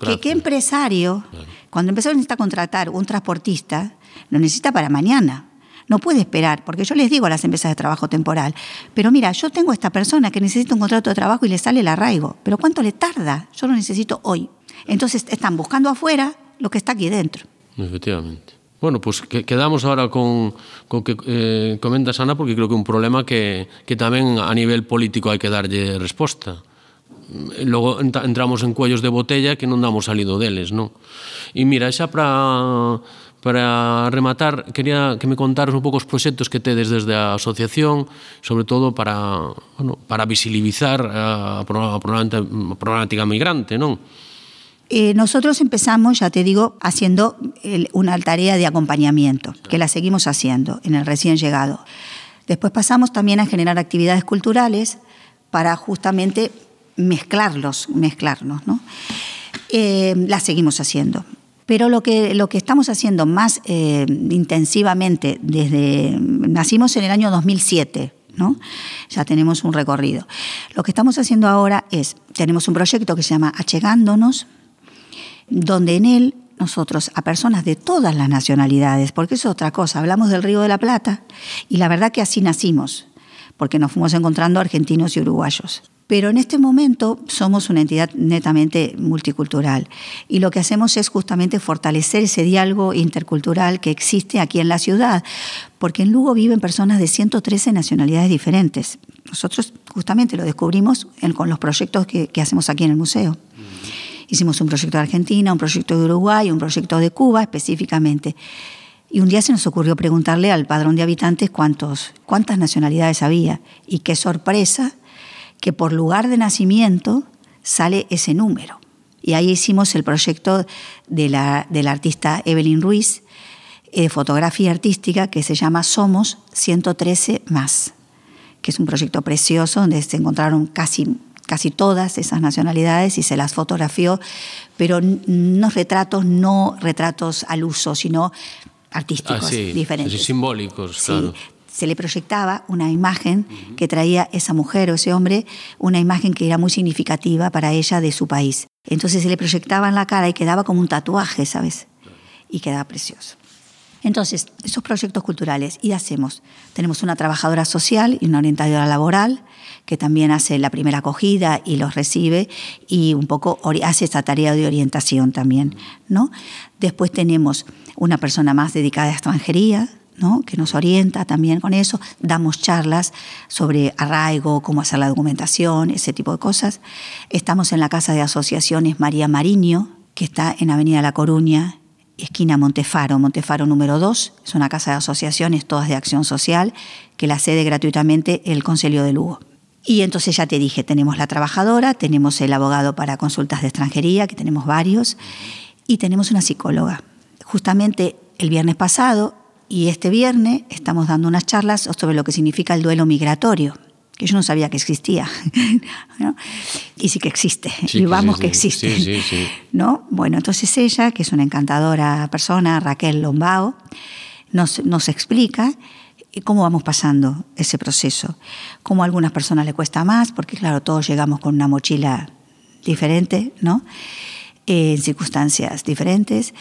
Que qué empresario, cuando empezaron a contratar un transportista, lo necesita para mañana. No puede esperar, porque yo les digo a las empresas de trabajo temporal, pero mira, yo tengo esta persona que necesita un contrato de trabajo y le sale el arraigo, pero ¿cuánto le tarda? Yo lo necesito hoy. Entonces están buscando afuera lo que está aquí dentro. Efectivamente. Bueno, pues, que, quedamos ahora con, con que eh, comenta Sana porque creo que é un problema que, que tamén a nivel político hai que darlle resposta. Logo entramos en cuellos de botella que non damos salido deles, non? E mira, xa para para rematar, quería que me contaras un pouco os proxectos que tedes desde a asociación, sobre todo para, bueno, para visibilizar a, a problemática migrante, non? Eh, nosotros empezamos, ya te digo, haciendo una tarea de acompañamiento, que la seguimos haciendo en el recién llegado. Después pasamos también a generar actividades culturales para justamente mezclarlos, mezclarnos, ¿no? Eh, seguimos haciendo. Pero lo que, lo que estamos haciendo más eh, intensivamente desde... Nacimos en el año 2007, ¿no? Ya tenemos un recorrido. Lo que estamos haciendo ahora es, tenemos un proyecto que se llama Achegándonos, donde en él nosotros a personas de todas las nacionalidades, porque eso es otra cosa, hablamos del Río de la Plata y la verdad que así nacimos, porque nos fuimos encontrando argentinos y uruguayos. Pero en este momento somos una entidad netamente multicultural y lo que hacemos es justamente fortalecer ese diálogo intercultural que existe aquí en la ciudad, porque en Lugo viven personas de 113 nacionalidades diferentes. Nosotros justamente lo descubrimos con los proyectos que, que hacemos aquí en el museo. Hicimos un proyecto de Argentina, un proyecto de Uruguay, un proyecto de Cuba específicamente. Y un día se nos ocurrió preguntarle al padrón de habitantes cuántos, cuántas nacionalidades había. Y qué sorpresa que por lugar de nacimiento sale ese número. Y ahí hicimos el proyecto de la, artista Evelyn Ruiz, de fotografía artística, que se llama Somos 113 más, que es un proyecto precioso donde se encontraron casi, casi todas esas nacionalidades y se las fotografió, pero unos retratos, no retratos al uso, sino artísticos ah, sí, diferentes. Simbólicos, Sí, claro. se le proyectaba una imagen que traía esa mujer o ese hombre, una imagen que era muy significativa para ella de su país. Entonces se le proyectaba en la cara y quedaba como un tatuaje, ¿sabes? Y quedaba precioso. Entonces, esos proyectos culturales, y hacemos, tenemos una trabajadora social y una orientadora laboral que también hace la primera acogida y los recibe y un poco hace esta tarea de orientación también, ¿no? Después tenemos una persona más dedicada a extranjería, ¿no? que nos orienta también con eso, damos charlas sobre arraigo, cómo hacer la documentación, ese tipo de cosas. Estamos en la Casa de Asociaciones María Mariño, que está en Avenida La Coruña, esquina Montefaro, Montefaro número 2, es una casa de asociaciones, todas de acción social, que la cede gratuitamente el Consejo de Lugo. Y entonces ya te dije, tenemos la trabajadora, tenemos el abogado para consultas de extranjería, que tenemos varios, y tenemos una psicóloga. Justamente el viernes pasado y este viernes estamos dando unas charlas sobre lo que significa el duelo migratorio, que yo no sabía que existía. ¿no? Y sí que existe, Sí y que vamos sí, que sí. existe. Sí, sí, sí. ¿no? Bueno, entonces ella, que es una encantadora persona, Raquel Lombao, nos, nos explica cómo vamos pasando ese proceso, cómo a algunas personas le cuesta más, porque claro, todos llegamos con una mochila diferente, ¿no? Eh, en circunstancias diferentes,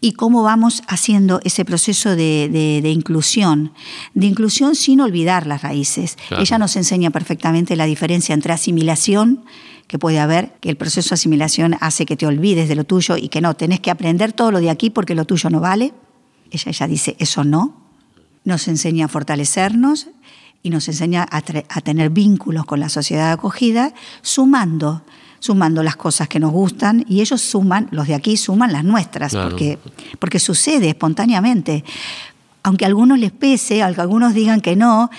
y cómo vamos haciendo ese proceso de, de- de inclusión, de inclusión sin olvidar las raíces. Claro. Ella nos enseña perfectamente la diferencia entre asimilación, que puede haber, que el proceso de asimilación hace que te olvides de lo tuyo y que no, tenés que aprender todo lo de aquí porque lo tuyo no vale. Ella, ella dice, eso no. Nos enseña a fortalecernos y nos enseña a, tener vínculos con la sociedad acogida, sumando, sumando las cosas que nos gustan y ellos suman, los de aquí suman las nuestras, Claro. porque, porque sucede espontáneamente. Aunque a algunos les pese, aunque algunos digan que no,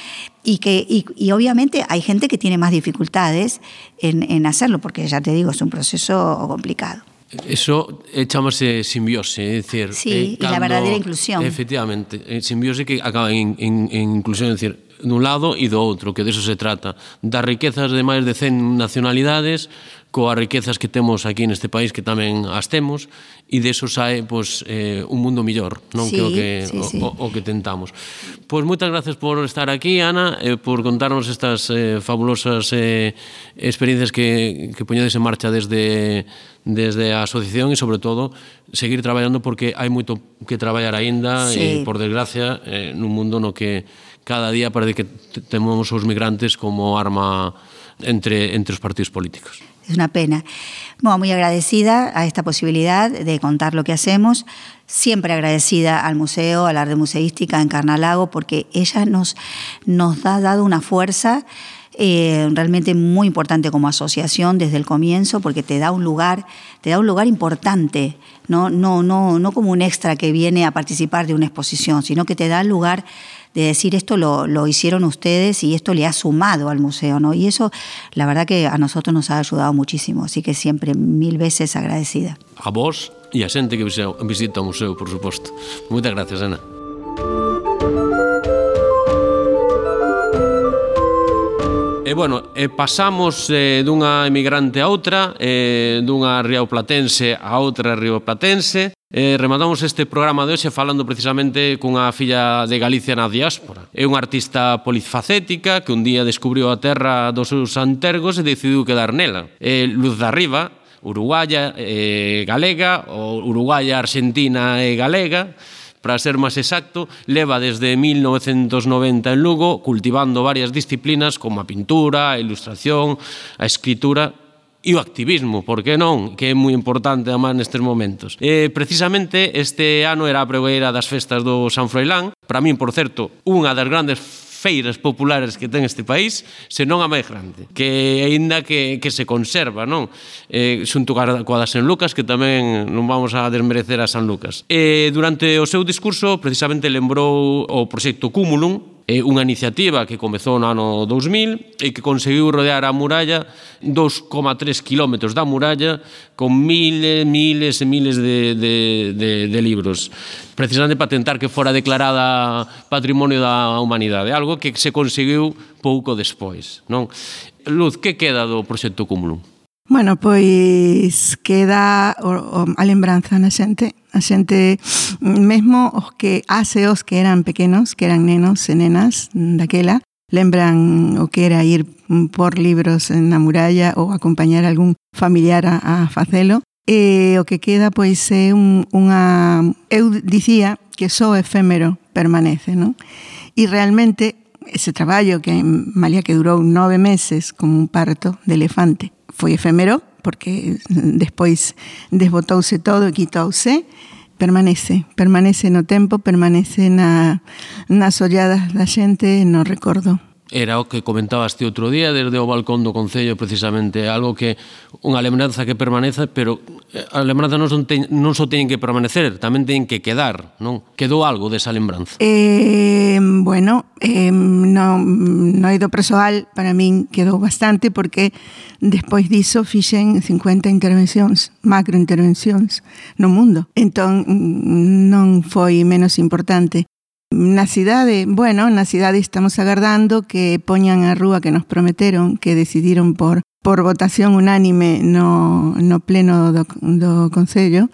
y, que, y, y obviamente hay gente que tiene más dificultades en, en hacerlo, porque ya te digo, es un proceso complicado. Eso eh, chamase simbiose, é dicir... Sí, e la verdadera inclusión. Efectivamente, eh, simbiose que acaba en, en, en inclusión, é dicir, dun lado e do outro, que deso se trata. Das riquezas de máis de 100 nacionalidades, coas riquezas que temos aquí neste país que tamén as temos e deso sae pois eh, un mundo mellor, non sí, creo que sí, o, sí. O, o que tentamos. Pois moitas gracias por estar aquí, Ana, eh, por contarnos estas eh, fabulosas eh, experiencias que que poñedes en marcha desde desde a asociación e sobre todo seguir traballando porque hai moito que traballar aínda sí. e por desgracia eh, nun mundo no que cada día parece que temos os migrantes como arma entre entre os partidos políticos. Es una pena. Muy agradecida a esta posibilidad de contar lo que hacemos. Siempre agradecida al museo, a la red museística en Carnalago, porque ella nos, nos ha dado una fuerza eh, realmente muy importante como asociación desde el comienzo, porque te da un lugar, te da un lugar importante, no, no, no, no como un extra que viene a participar de una exposición, sino que te da el lugar de decir esto lo, lo hicieron ustedes y esto le ha sumado al museo, ¿no? Y eso, la verdad que a nosotros nos ha ayudado muchísimo, así que siempre mil veces agradecida. A vos e a xente que visita, o museo, por suposto. Moitas gracias, Ana. E bueno, e pasamos eh, dunha emigrante a outra, eh, dunha rioplatense a outra rioplatense, Eh, rematamos este programa de hoxe falando precisamente cunha filla de Galicia na diáspora. É unha artista polifacética que un día descubriu a terra dos seus antergos e decidiu quedar nela. Eh, Luz da Riva, uruguaya e eh, galega, ou uruguaya, argentina e galega, para ser máis exacto, leva desde 1990 en Lugo cultivando varias disciplinas como a pintura, a ilustración, a escritura e o activismo, por que non, que é moi importante además nestes momentos. Eh, precisamente este ano era a pregoeira das festas do San Froilán, para min, por certo, unha das grandes feiras populares que ten este país, senón a máis grande, que aínda que, que se conserva, non? Eh, xunto coa da San Lucas, que tamén non vamos a desmerecer a San Lucas. Eh, durante o seu discurso, precisamente lembrou o proxecto Cúmulum, é unha iniciativa que comezou no ano 2000 e que conseguiu rodear a muralla 2,3 km da muralla con miles, miles e miles de, de, de, de libros precisamente para tentar que fora declarada patrimonio da humanidade algo que se conseguiu pouco despois non? Luz, que queda do proxecto Cúmulo? Bueno, pois queda o, o, a lembranza na xente, a xente mesmo os que hace os que eran pequenos, que eran nenos e nenas daquela, lembran o que era ir por libros na muralla ou acompañar algún familiar a, a facelo. E o que queda pois é un, unha... Eu dicía que só efémero permanece, non? E realmente ese traballo que, malia que durou nove meses como un parto de elefante, foi efémero porque despois desbotouse todo e quitouse, permanece, permanece no tempo, permanece na, nas olladas da xente no recordo. era o que comentabas ti outro día desde o balcón do Concello precisamente algo que unha lembranza que permanece pero eh, a lembranza non, son, non só teñen que permanecer tamén teñen que quedar non? Quedou algo desa lembranza. Eh, bueno eh, no, no ido persoal para min quedou bastante porque despois diso fixen 50 intervencións macrointervencións no mundo. Entón non foi menos importante. Na cidade, bueno, na cidade estamos agardando que poñan a rúa que nos prometeron, que decidiron por por votación unánime no, no pleno do, do Concello,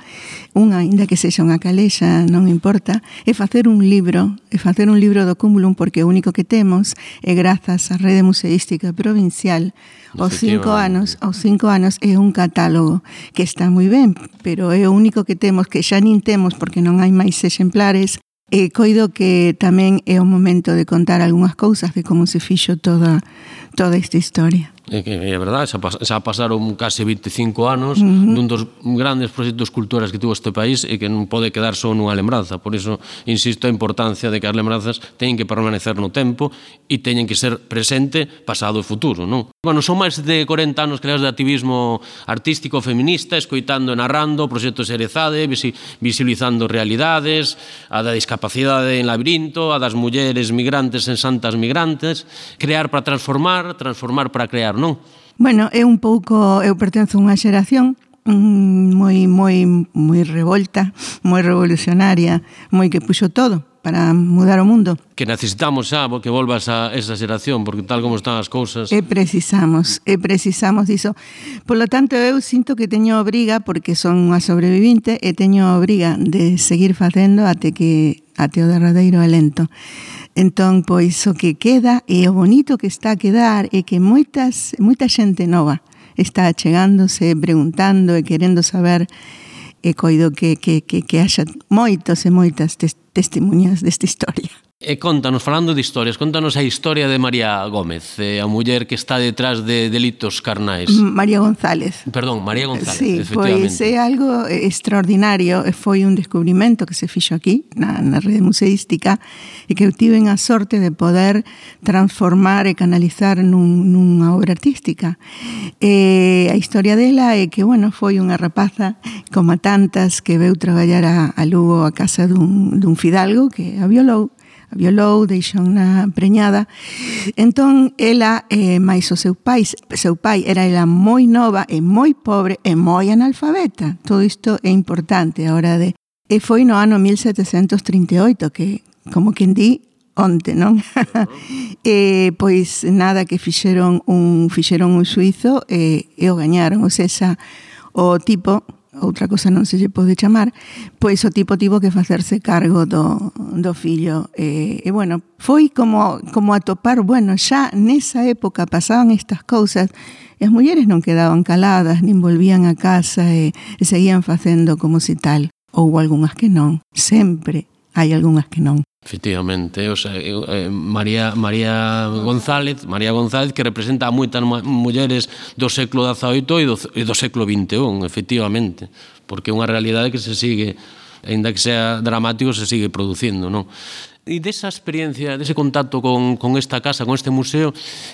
unha, ainda que sexa unha calexa, non importa, é facer un libro, é facer un libro do cúmulum, porque o único que temos é grazas á rede museística provincial, aos cinco anos, aos cinco anos é un catálogo que está moi ben, pero é o único que temos, que xa nin temos porque non hai máis exemplares, E coido que tamén é o momento de contar algunhas cousas de como se fixo toda, toda esta historia. É que é verdade, xa, pas, xa pasaron case 25 anos uh -huh. dun dos grandes proxectos culturais que tuvo este país e que non pode quedar só nunha lembranza. Por iso, insisto, a importancia de que as lembranzas teñen que permanecer no tempo e teñen que ser presente, pasado e futuro, non? Bueno, son máis de 40 anos creados de activismo artístico feminista, escoitando e narrando proxectos erezade, visibilizando realidades, a da discapacidade en labirinto, a das mulleres migrantes en santas migrantes, crear para transformar, transformar para crear non? Bueno, é un pouco, eu pertenzo a unha xeración mm, moi moi moi revolta, moi revolucionaria, moi que puxo todo para mudar o mundo. Que necesitamos xa que volvas a esa xeración, porque tal como están as cousas... E precisamos, e precisamos diso. Por lo tanto, eu sinto que teño obriga, porque son unha sobrevivinte, e teño obriga de seguir facendo até que até o derradeiro alento. Entón, pois o que queda e o bonito que está a quedar é que moitas, moita xente nova está chegándose, preguntando e querendo saber e coido que, que, que, que haxa moitos e moitas tes, testemunhas desta historia. E contanos, falando de historias, contanos a historia de María Gómez, eh, a muller que está detrás de delitos carnais. María González. Perdón, María González, sí, efectivamente. Pois é eh, algo eh, extraordinario, eh, foi un descubrimento que se fixo aquí, na, na rede museística, e que eu tiven a sorte de poder transformar e canalizar nun, nunha obra artística. E a historia dela é que, bueno, foi unha rapaza como tantas que veu traballar a, a Lugo a casa dun, dun fidalgo que a violou violou, deixouna preñada. Entón, ela eh, máis o seu pai, seu pai era ela moi nova eh, e moi pobre eh, e moi analfabeta. Todo isto é importante a hora de... E foi no ano 1738 que, como quen di, onte, non? e, pois nada que fixeron un fixeron un suizo eh, e, e o gañaron, o sea, o tipo outra cosa non se lle pode chamar, pois o tipo tivo que facerse cargo do, do fillo. E, e bueno, foi como, como atopar, bueno, xa nesa época pasaban estas cousas e as mulleres non quedaban caladas, nin volvían a casa e, seguían facendo como si tal. Houve algunhas que non, sempre hai algunhas que non. Efectivamente, o sea, eh, María, María González, María González que representa a moitas mulleres do século XVIII e do, e do século XXI, efectivamente, porque é unha realidade que se sigue, aínda que sea dramático, se sigue producindo, non? E desa experiencia, dese contacto con, con esta casa, con este museo,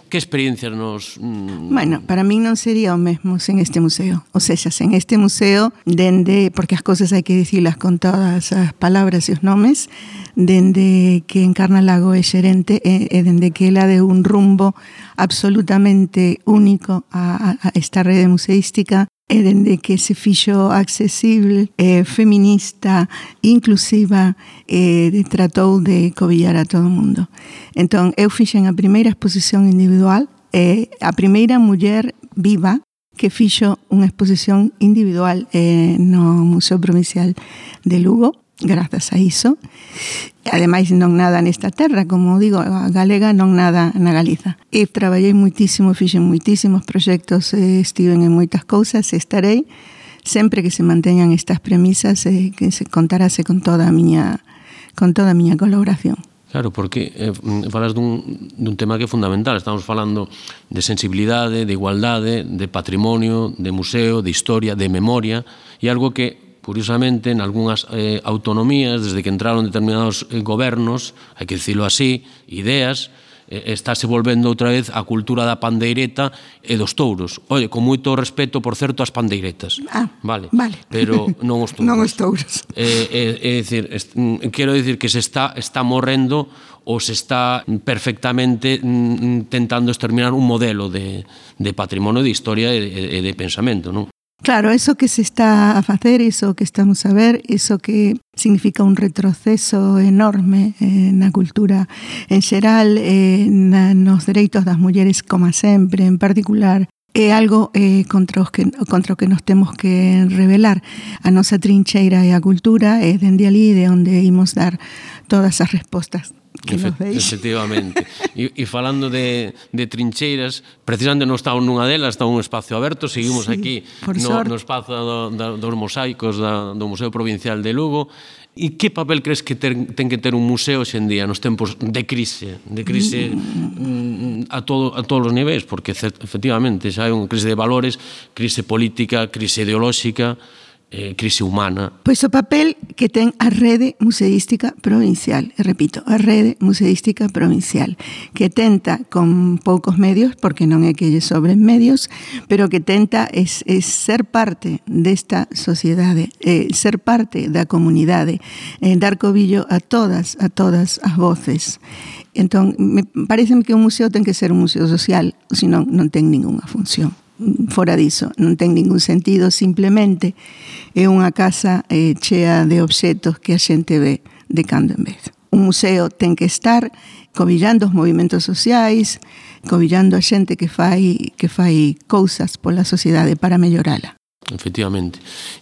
que experiencias nos... Mm... Bueno, para mí non sería o mesmo sen este museo. O sea, sen este museo, dende, porque as cousas hai que dicilas con todas as palabras e os nomes, dende que Encarna Lago é xerente, e, eh, e eh, dende que ela deu un rumbo absolutamente único a, a esta rede museística, e dende que se fixo accesible, eh, feminista, inclusiva, eh, tratou de cobillar a todo mundo. Entón, eu fixen a primeira exposición individual, eh, a primeira muller viva que fixo unha exposición individual eh, no Museo Provincial de Lugo, grazas a iso. E ademais non nada nesta terra, como digo, a galega non nada na Galiza. E traballei muitísimo, fixen muitísimos proxectos, eh, estiven en moitas cousas, estarei sempre que se manteñan estas premisas e que se contarase con toda a miña con toda a miña colaboración. Claro, porque eh, falas dun, dun tema que é fundamental. Estamos falando de sensibilidade, de igualdade, de patrimonio, de museo, de historia, de memoria, e algo que curiosamente, en algunhas eh, autonomías, desde que entraron determinados eh, gobernos, hai que dicilo así, ideas, eh, estáse volvendo outra vez a cultura da pandeireta e dos touros. Oye, con moito respeto, por certo, as pandeiretas. Ah, vale. vale. Pero non os touros. non os touros. Eh, eh, é dicir, est, mm, quero dicir que se está, está morrendo ou se está perfectamente mm, mm, tentando exterminar un modelo de, de patrimonio de historia e de, de pensamento, non? Claro, eso que se está a facer, eso que estamos a ver, eso que significa un retroceso enorme eh, na cultura en xeral, eh, na, nos dereitos das mulleres como sempre, en particular, é algo eh, contra, os que, nos temos que revelar. A nosa trincheira e a cultura é dende ali de onde dar todas as respostas que Efe, nos deis. Efectivamente. e, e falando de, de trincheiras, precisamente non está nunha delas, está un espacio aberto, seguimos sí, aquí no, no espazo do, do, dos mosaicos da, do Museo Provincial de Lugo. E que papel crees que ten, ten que ter un museo hoxendía nos tempos de crise, de crise mm. mm. a, todo, a todos os niveis, porque efectivamente xa hai unha crise de valores, crise política, crise ideolóxica, eh, crise humana. Pois o papel que ten a rede museística provincial, e repito, a rede museística provincial, que tenta con poucos medios, porque non é que lle sobren medios, pero que tenta es, es ser parte desta sociedade, eh, ser parte da comunidade, eh, dar cobillo a todas, a todas as voces. Entón, me parece que un museo ten que ser un museo social, senón non ten ningunha función fora diso, non ten ningún sentido, simplemente é unha casa eh, chea de obxetos que a xente ve de cando en vez. Un museo ten que estar covirando os movimentos sociais, covirando a xente que fai que fai cousas pola sociedade para mellorala. Efectivamente.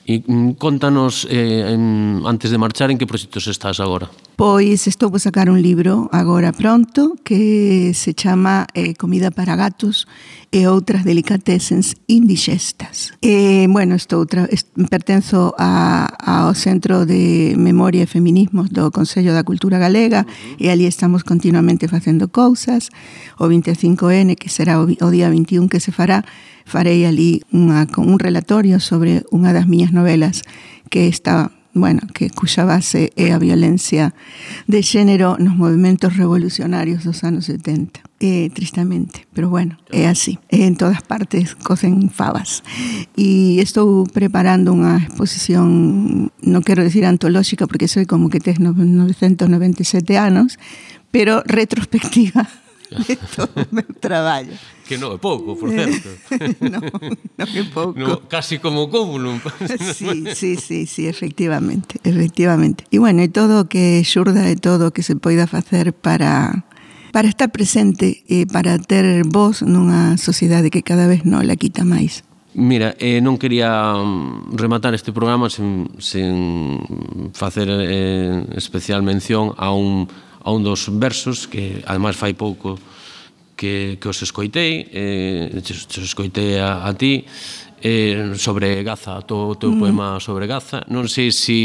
E mm, contanos, eh, en, antes de marchar, en que proxectos estás agora? Pois estou a sacar un libro agora pronto que se chama eh, Comida para gatos e outras delicatesens indigestas. E, bueno, estou tra pertenzo a, ao Centro de Memoria e Feminismos do Consello da Cultura Galega uh -huh. e ali estamos continuamente facendo cousas. O 25N, que será o, o día 21 que se fará, farei ali unha, un relatorio sobre unha das miñas novelas que está bueno, que, cuya base era violencia de género los movimientos revolucionarios dos años 70. Eh, tristemente, pero bueno, es así. Eh, en todas partes cocen favas. Y estoy preparando una exposición, no quiero decir antológica, porque soy como que tengo 997 años, pero retrospectiva. Neto, o meu traballo. Que non é pouco, por certo. non, non é pouco. No, casi como cúmulo. sí, sí, sí, sí, efectivamente, efectivamente. E bueno, e todo o que xurda e todo o que se poida facer para para estar presente e para ter voz nunha sociedade que cada vez non la quita máis. Mira, eh, non quería mm, rematar este programa sen, sen facer eh, especial mención a un a un dos versos que además fai pouco que, que os escoitei eh, os escoitei a, a ti eh, sobre Gaza o teu, teu mm. poema sobre Gaza non sei se si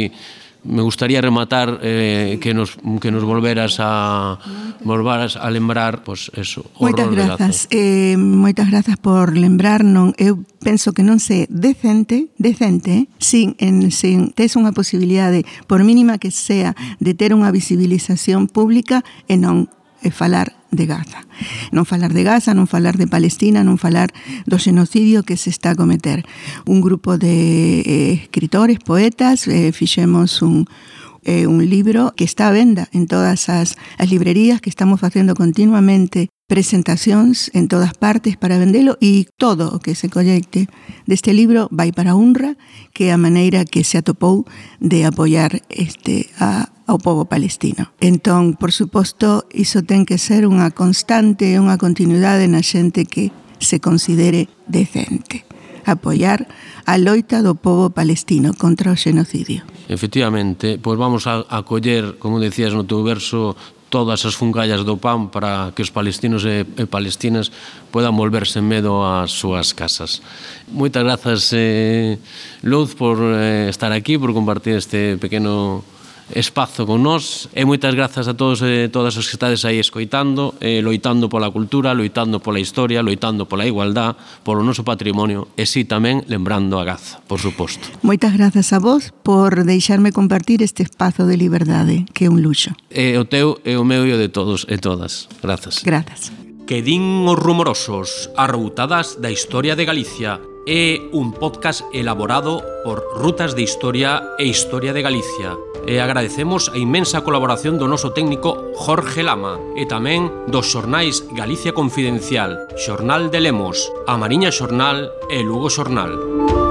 me gustaría rematar eh, que nos que nos volveras a volveras a lembrar pois pues, eso, o Moitas grazas. Eh, moitas grazas por lembrar, non eu penso que non sei decente, decente, sin en sin tes unha posibilidade por mínima que sea de ter unha visibilización pública e non e falar de Gaza. Non falar de Gaza, non falar de Palestina, non falar do xenocidio que se está a cometer. Un grupo de eh, escritores, poetas, eh, un, eh, un libro que está a venda en todas as, as librerías que estamos facendo continuamente presentacións en todas partes para vendelo e todo o que se collecte deste libro vai para UNRWA, que a maneira que se atopou de apoiar este a, ao povo palestino. Entón, por suposto, iso ten que ser unha constante e unha continuidade na xente que se considere decente apoiar a loita do povo palestino contra o xenocidio. Efectivamente, pois vamos a, a coller, como decías no teu verso, todas as fungallas do pan para que os palestinos e, e palestinas podan volverse en medo ás súas casas. Moitas grazas, eh, Luz, por eh, estar aquí, por compartir este pequeno espazo con nós e moitas grazas a todos e todas os que estades aí escoitando eh, loitando pola cultura, loitando pola historia loitando pola igualdad, polo noso patrimonio e si sí, tamén lembrando a Gaza por suposto. Moitas grazas a vos por deixarme compartir este espazo de liberdade que é un luxo. E o teu e o meu e o de todos e todas. Grazas. Grazas. Que din os rumorosos, arroutadas da historia de Galicia é un podcast elaborado por Rutas de Historia e Historia de Galicia. E agradecemos a inmensa colaboración do noso técnico Jorge Lama e tamén dos xornais Galicia Confidencial, Xornal de Lemos, A Mariña Xornal e Lugo Xornal. Música